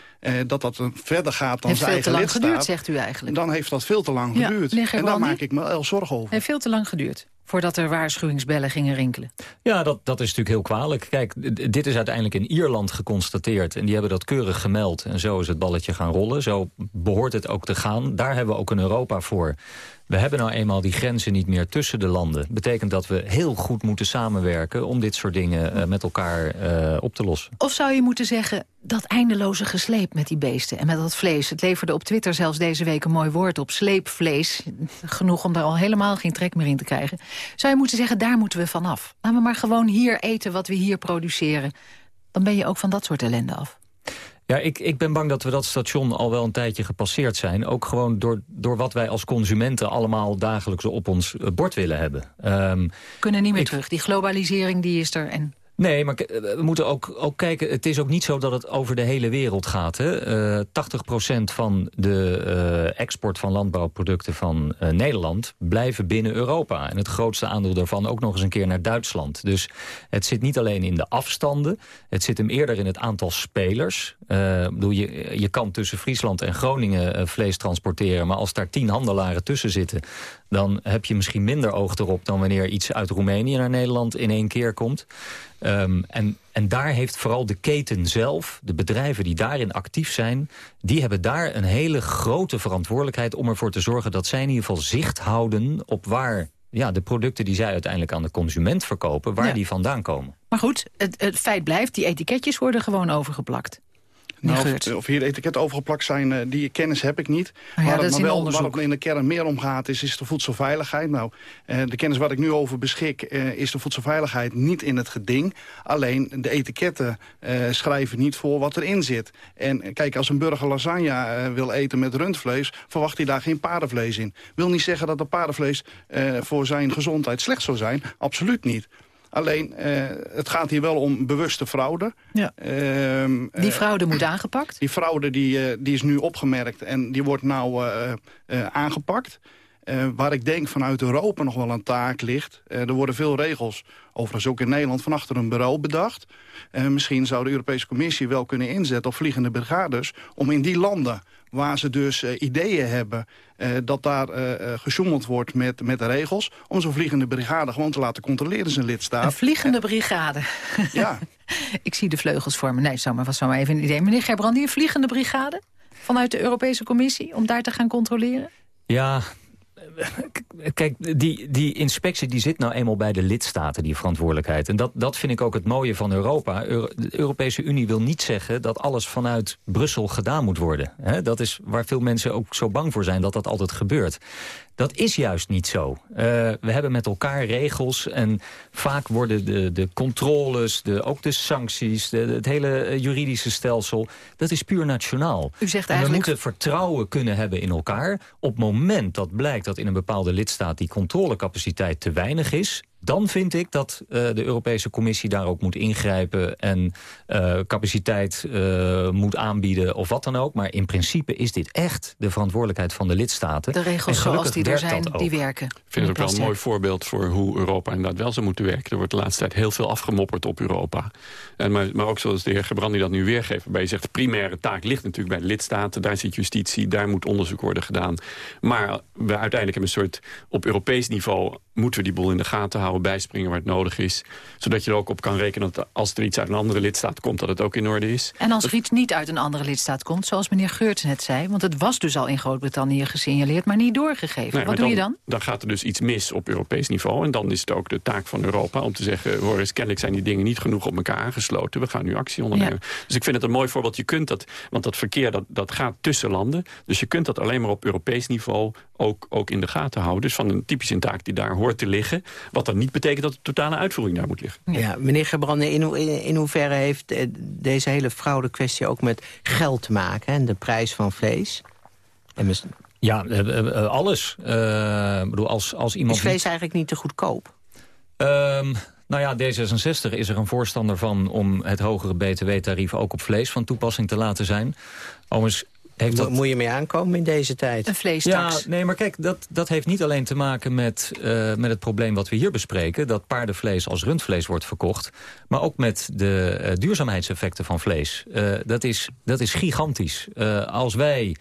dat dat verder gaat dan heeft zijn eigen lidstaat... lidstaat... Geduurd, zegt u eigenlijk. Dan heeft dat veel te lang ja, geduurd. En daar maak ik me wel zorgen over. Heeft veel te lang geduurd voordat er waarschuwingsbellen gingen rinkelen. Ja, dat, dat is natuurlijk heel kwalijk. Kijk, dit is uiteindelijk in Ierland geconstateerd. En die hebben dat keurig gemeld. En zo is het balletje gaan rollen. Zo behoort het ook te gaan. Daar hebben we ook een Europa voor. We hebben nou eenmaal die grenzen niet meer tussen de landen. betekent dat we heel goed moeten samenwerken... om dit soort dingen uh, met elkaar uh, op te lossen. Of zou je moeten zeggen, dat eindeloze gesleep met die beesten en met dat vlees... het leverde op Twitter zelfs deze week een mooi woord op. Sleepvlees, genoeg om daar al helemaal geen trek meer in te krijgen. Zou je moeten zeggen, daar moeten we vanaf. Laten we maar gewoon hier eten wat we hier produceren. Dan ben je ook van dat soort ellende af. Ja, ik, ik ben bang dat we dat station al wel een tijdje gepasseerd zijn. Ook gewoon door, door wat wij als consumenten allemaal dagelijks op ons bord willen hebben. Um, Kunnen niet meer ik, terug. Die globalisering die is er en... Nee, maar we moeten ook, ook kijken... het is ook niet zo dat het over de hele wereld gaat. Hè? Uh, 80% van de uh, export van landbouwproducten van Nederland... blijven binnen Europa. En het grootste aandeel daarvan ook nog eens een keer naar Duitsland. Dus het zit niet alleen in de afstanden. Het zit hem eerder in het aantal spelers. je, je kan tussen Friesland en Groningen vlees transporteren... maar als daar tien handelaren tussen zitten... dan heb je misschien minder oog erop... dan wanneer iets uit Roemenië naar Nederland in één keer komt... Um, en, en daar heeft vooral de keten zelf, de bedrijven die daarin actief zijn... die hebben daar een hele grote verantwoordelijkheid om ervoor te zorgen... dat zij in ieder geval zicht houden op waar ja, de producten die zij uiteindelijk aan de consument verkopen... waar die vandaan komen. Maar goed, het, het feit blijft, die etiketjes worden gewoon overgeplakt. Nou, of, of, hier etiketten overgeplakt zijn, uh, die kennis heb ik niet. Nou ja, waar, het, maar wel, waar het in de kern meer om gaat, is, is de voedselveiligheid. Nou, uh, de kennis waar ik nu over beschik, uh, is de voedselveiligheid niet in het geding. Alleen de etiketten schrijven niet voor wat erin zit. En kijk, als een burger lasagne wil eten met rundvlees... verwacht hij daar geen paardenvlees in. Wil niet zeggen dat de paardenvlees voor zijn gezondheid slecht zou zijn. Absoluut niet. Alleen, uh, het gaat hier wel om bewuste fraude. Ja. Uh, die fraude moet aangepakt? Die fraude die, uh, die is nu opgemerkt en die wordt nou aangepakt. Waar ik denk vanuit Europa nog wel een taak ligt. er worden veel regels, overigens ook in Nederland, van achter een bureau bedacht. misschien zou de Europese Commissie wel kunnen inzetten op vliegende brigades... om in die landen waar ze dus uh, ideeën hebben... Uh, dat daar uh, gesjoemeld wordt met, met de regels... om zo'n vliegende brigade gewoon te laten controleren in zijn lidstaat. Een vliegende brigade. Ja. Ik zie de vleugels voor me. Nee, zou maar, was zo maar even een idee. Meneer Gerbrandi, een vliegende brigade vanuit de Europese Commissie... om daar te gaan controleren? Ja, kijk, die, die inspectie die zit nou eenmaal bij de lidstaten, die verantwoordelijkheid. En dat, dat vind ik ook het mooie van Europa. de Europese Unie wil niet zeggen dat alles vanuit Brussel gedaan moet worden. dat is waar veel mensen ook zo bang voor zijn dat dat altijd gebeurt. Dat is juist niet zo. Uh, we hebben met elkaar regels en vaak worden de, de controles, de, ook de sancties, de, het hele eh, juridische stelsel, dat is puur nationaal. U zegt eigenlijk... we moeten vertrouwen kunnen hebben in elkaar. Op het moment dat blijkt dat in een bepaalde lidstaat die controlecapaciteit te weinig is dan vind ik dat uh, de Europese Commissie daar ook moet ingrijpen... en uh, capaciteit uh, moet aanbieden of wat dan ook. Maar in principe is dit echt de verantwoordelijkheid van de lidstaten. De regels zoals die er zijn, die werken. Ik vind het ook wel een mooi voorbeeld voor hoe Europa inderdaad wel zou moeten werken. Er wordt de laatste tijd heel veel afgemopperd op Europa. En maar, maar ook zoals de heer Gebrandi dat nu weergeeft... waarbij je zegt, de primaire taak ligt natuurlijk bij de lidstaten. Daar zit justitie, daar moet onderzoek worden gedaan. Maar we uiteindelijk hebben een soort... op Europees niveau moeten we die boel in de gaten houden bijspringen waar het nodig is. Zodat je er ook op kan rekenen dat als er iets uit een andere lidstaat komt... dat het ook in orde is. En als er iets niet uit een andere lidstaat komt, zoals meneer Geurts net zei... want het was dus al in Groot-Brittannië gesignaleerd, maar niet doorgegeven. Wat doe je dan? Dan gaat er dus iets mis op Europees niveau. En dan is het ook de taak van Europa om te zeggen... hoor eens, kennelijk zijn die dingen niet genoeg op elkaar aangesloten. We gaan nu actie ondernemen. Dus ik vind het een mooi voorbeeld. Je kunt dat, want dat verkeer dat, dat gaat tussen landen. Dus je kunt dat alleen maar op Europees niveau ook, ook in de gaten houden. Dus van een typische taak die daar hoort te liggen. Wat dan niet betekent dat de totale uitvoering daar moet liggen. Ja, meneer Gebrande, in, in, in hoeverre heeft eh, deze hele fraude kwestie ook met geld te maken? En de prijs van vlees? En ja, eh, eh, alles. Uh, bedoel, als, als iemand is vlees eigenlijk niet te goedkoop? Um, nou ja, D66 is er een voorstander van om het hogere btw-tarief ook op vlees van toepassing te laten zijn. Overigens heeft dat... Moet je mee aankomen in deze tijd? Een vleestaks. Ja, nee, maar kijk, dat, dat heeft niet alleen te maken met, uh, met het probleem wat we hier bespreken... dat paardenvlees als rundvlees wordt verkocht... maar ook met de uh, duurzaamheidseffecten van vlees. Uh, dat, is, dat is gigantisch. als wij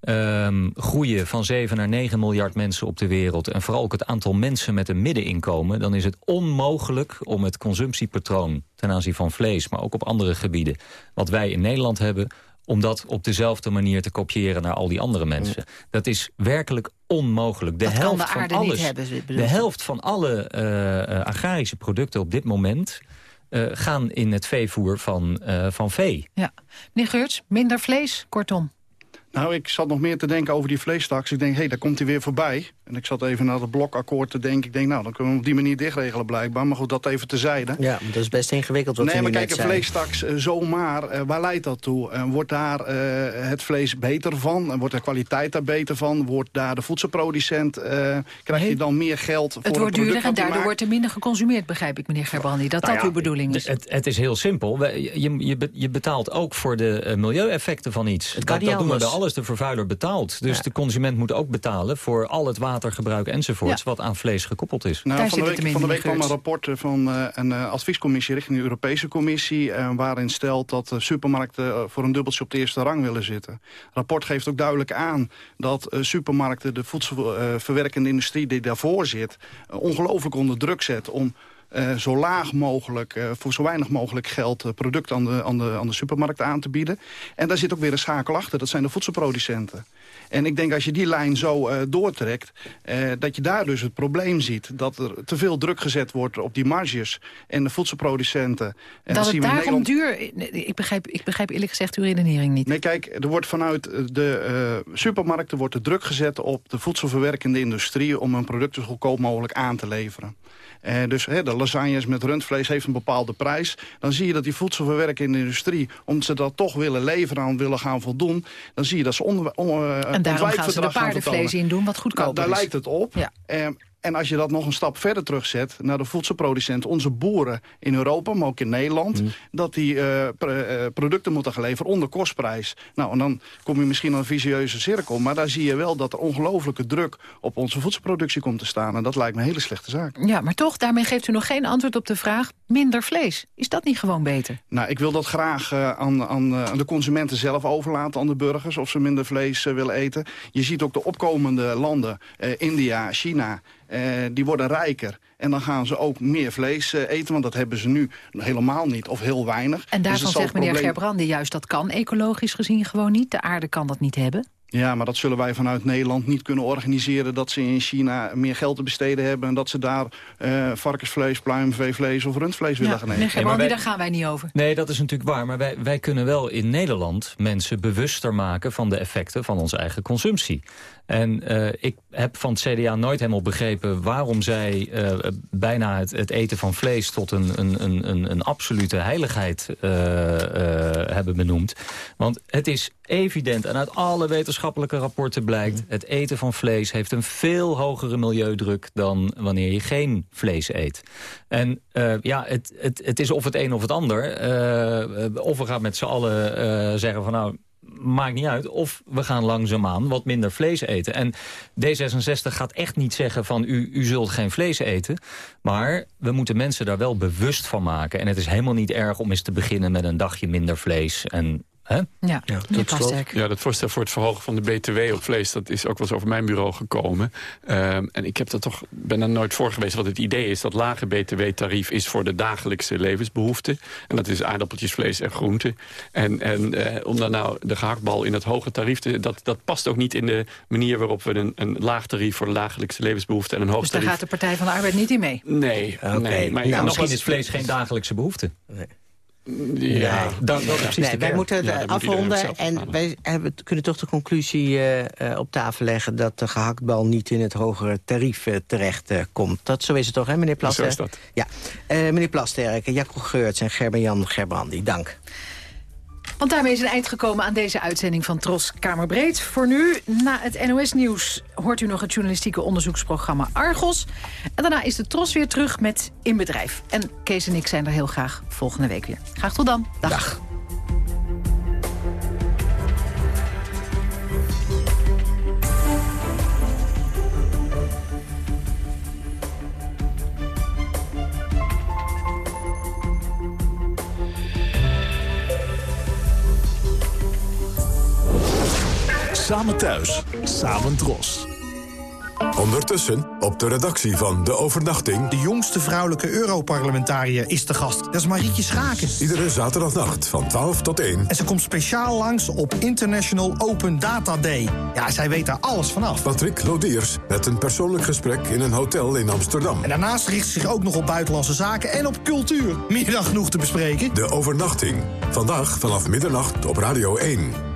um, groeien van 7 naar 9 miljard mensen op de wereld... en vooral ook het aantal mensen met een middeninkomen... dan is het onmogelijk om het consumptiepatroon ten aanzien van vlees... maar ook op andere gebieden, wat wij in Nederland hebben om dat op dezelfde manier te kopiëren naar al die andere mensen. Dat is werkelijk onmogelijk. De helft de van alles, hebben, de helft van alle uh, agrarische producten op dit moment uh, gaan in het veevoer van, uh, van vee. Ja. Meneer Geurts, minder vlees, kortom. Nou, ik zat nog meer te denken over die vleestaks. Ik denk, hé, hey, daar komt hij weer voorbij. En ik zat even naar het blokakkoord te denken. Ik denk, nou, dan kunnen we op die manier dichtregelen blijkbaar. Maar goed, dat even tezijde. Ja, dat is best ingewikkeld wat Nee, maar kijk, een vleestaks uh, zomaar, uh, waar leidt dat toe? Uh, wordt daar het vlees beter van? Wordt de kwaliteit daar beter van? Wordt daar de voedselproducent, krijg nee, je dan meer geld voor Het wordt duurder en daardoor wordt er minder geconsumeerd, begrijp ik, meneer Gerbrandi. Dat nou dat ja, uw bedoeling is. Het, het, is heel simpel. Je, je, je betaalt ook voor de milieueffecten van iets. Het dat, dat doen we alles. De vervuiler betaalt. Dus Ja. de consument moet ook betalen voor al het watergebruik enzovoorts... wat aan vlees gekoppeld is. Nou, Daar van de week, hem van de in, week kwam een rapport eh, van eh, een eh, adviescommissie richting de Europese Commissie... waarin stelt dat supermarkten voor een dubbeltje op de eerste rang willen zitten. Het rapport geeft ook duidelijk aan dat eh, supermarkten de voedselverwerkende industrie die daarvoor zit... ongelooflijk onder druk zet om... eh, zo laag mogelijk, eh, voor zo weinig mogelijk geld... eh, producten aan de, aan, de, aan de supermarkt aan te bieden. En daar zit ook weer een schakel achter, dat zijn de voedselproducenten. En ik denk als je die lijn zo doortrekt... dat je daar dus het probleem ziet. Dat er te veel druk gezet wordt op die marges en de voedselproducenten. En dat het daarom Nederland... duur... Ik begrijp, ik begrijp eerlijk gezegd uw redenering niet. Nee, kijk, er wordt vanuit de supermarkten wordt er druk gezet op de voedselverwerkende industrie... om hun producten zo goedkoop mogelijk aan te leveren. Eh, dus hè, de lasagnes met rundvlees heeft een bepaalde prijs. Dan zie je dat die voedselverwerkende industrie... omdat ze dat toch willen leveren aan willen gaan voldoen... dan zie je dat ze onder, on, eh, En daarom gaan ze gaan paardenvlees in doen, wat Nou, goedkoper daar is. lijkt het op. Ja. En als je dat nog een stap verder terugzet naar de voedselproducenten... onze boeren in Europa, maar ook in Nederland... Mm. dat die eh, pr- eh, producten moeten gaan leveren onder kostprijs. Nou, en dan kom je misschien aan een vicieuze cirkel... maar daar zie je wel dat er ongelofelijke druk op onze voedselproductie komt te staan. En dat lijkt me een hele slechte zaak. Ja, maar toch, daarmee geeft u nog geen antwoord op de vraag... minder vlees. Is dat niet gewoon beter? Nou, ik wil dat graag eh, aan, aan, aan de consumenten zelf overlaten, aan de burgers... of ze minder vlees willen eten. Je ziet ook de opkomende landen, eh, India, China... eh, die worden rijker. En dan gaan ze ook meer vlees eh, eten, want dat hebben ze nu helemaal niet of heel weinig. En Dus daarvan zegt meneer probleem- Gerbrandi juist... dat kan ecologisch gezien gewoon niet. De aarde kan dat niet hebben. Ja, maar dat zullen wij vanuit Nederland niet kunnen organiseren... dat ze in China meer geld te besteden hebben... en dat ze daar eh, varkensvlees, pluimveevlees of rundvlees willen gaan eten. Gerbrandi, wij- daar gaan wij niet over. Nee, dat is natuurlijk waar. Maar wij, wij kunnen wel in Nederland mensen bewuster maken... van de effecten van onze eigen consumptie. En eh, ik heb van het CDA nooit helemaal begrepen... waarom zij eh, bijna het, het eten van vlees... tot een, een, een, een, absolute heiligheid eh, hebben benoemd. Want het is evident, en uit alle wetenschappelijke rapporten blijkt... het eten van vlees heeft een veel hogere milieudruk... dan wanneer je geen vlees eet. En ja, het, het, het is of het een of het ander. Of we gaan met z'n allen zeggen van nou... Maakt niet uit. Of we gaan langzaamaan wat minder vlees eten. En D66 gaat echt niet zeggen van u, u zult geen vlees eten. Maar we moeten mensen daar wel bewust van maken. En het is helemaal niet erg om eens te beginnen met een dagje minder vlees. En, hè? Ja, meneer Plasterk. Ja, dat voorstel voor het verhogen van de BTW op vlees... dat is ook wel eens over mijn bureau gekomen. Ehm, en ik heb dat toch, ben daar nooit voor geweest. Wat het idee is dat lage BTW-tarief is voor de dagelijkse levensbehoeften. En dat is aardappeltjes, vlees en groenten. En, en eh, om dan nou de gehaktbal in het hoge tarief te... Dat, dat past ook niet in de manier waarop we een, een laag tarief... voor de dagelijkse levensbehoeften en een hoog Dus daar tarief... gaat de Partij van de Arbeid niet in mee. Nee, Oké. nee. Maar Nou, nog Misschien eens- is vlees geen dagelijkse behoefte. Ja, Dat, dat is precies Nee, de wij moeten Ja, dat afronden. En wij hebben, kunnen toch de conclusie eh, eh, op tafel leggen... dat de gehaktbal niet in het hogere tarief eh, terecht eh, komt. Dat, zo is het toch, hè, meneer Zo Plasterk? is dat. Ja. Eh, meneer Plasterk, Jacco Geurts en Gerben-Jan Gerbrandi, dank. Want daarmee is een eind gekomen aan deze uitzending van Tros Kamerbreed. Voor nu, na het NOS-nieuws, hoort u nog het journalistieke onderzoeksprogramma Argos. En daarna is de Tros weer terug met In Bedrijf. En Kees en ik zijn er heel graag volgende week weer. Graag tot dan. Dag. Samen thuis, samen dros. Ondertussen op de redactie van De Overnachting... De jongste vrouwelijke Europarlementariër is te gast. Dat is Marietje Schaken. iedere zaterdagnacht van 12 tot 1... En ze komt speciaal langs op International Open Data Day. Ja, zij weet daar alles vanaf. Patrick Lodiers met een persoonlijk gesprek in een hotel in Amsterdam. En daarnaast richt ze zich ook nog op buitenlandse zaken en op cultuur. Meer dan genoeg te bespreken. De Overnachting. Vandaag vanaf middernacht op Radio 1.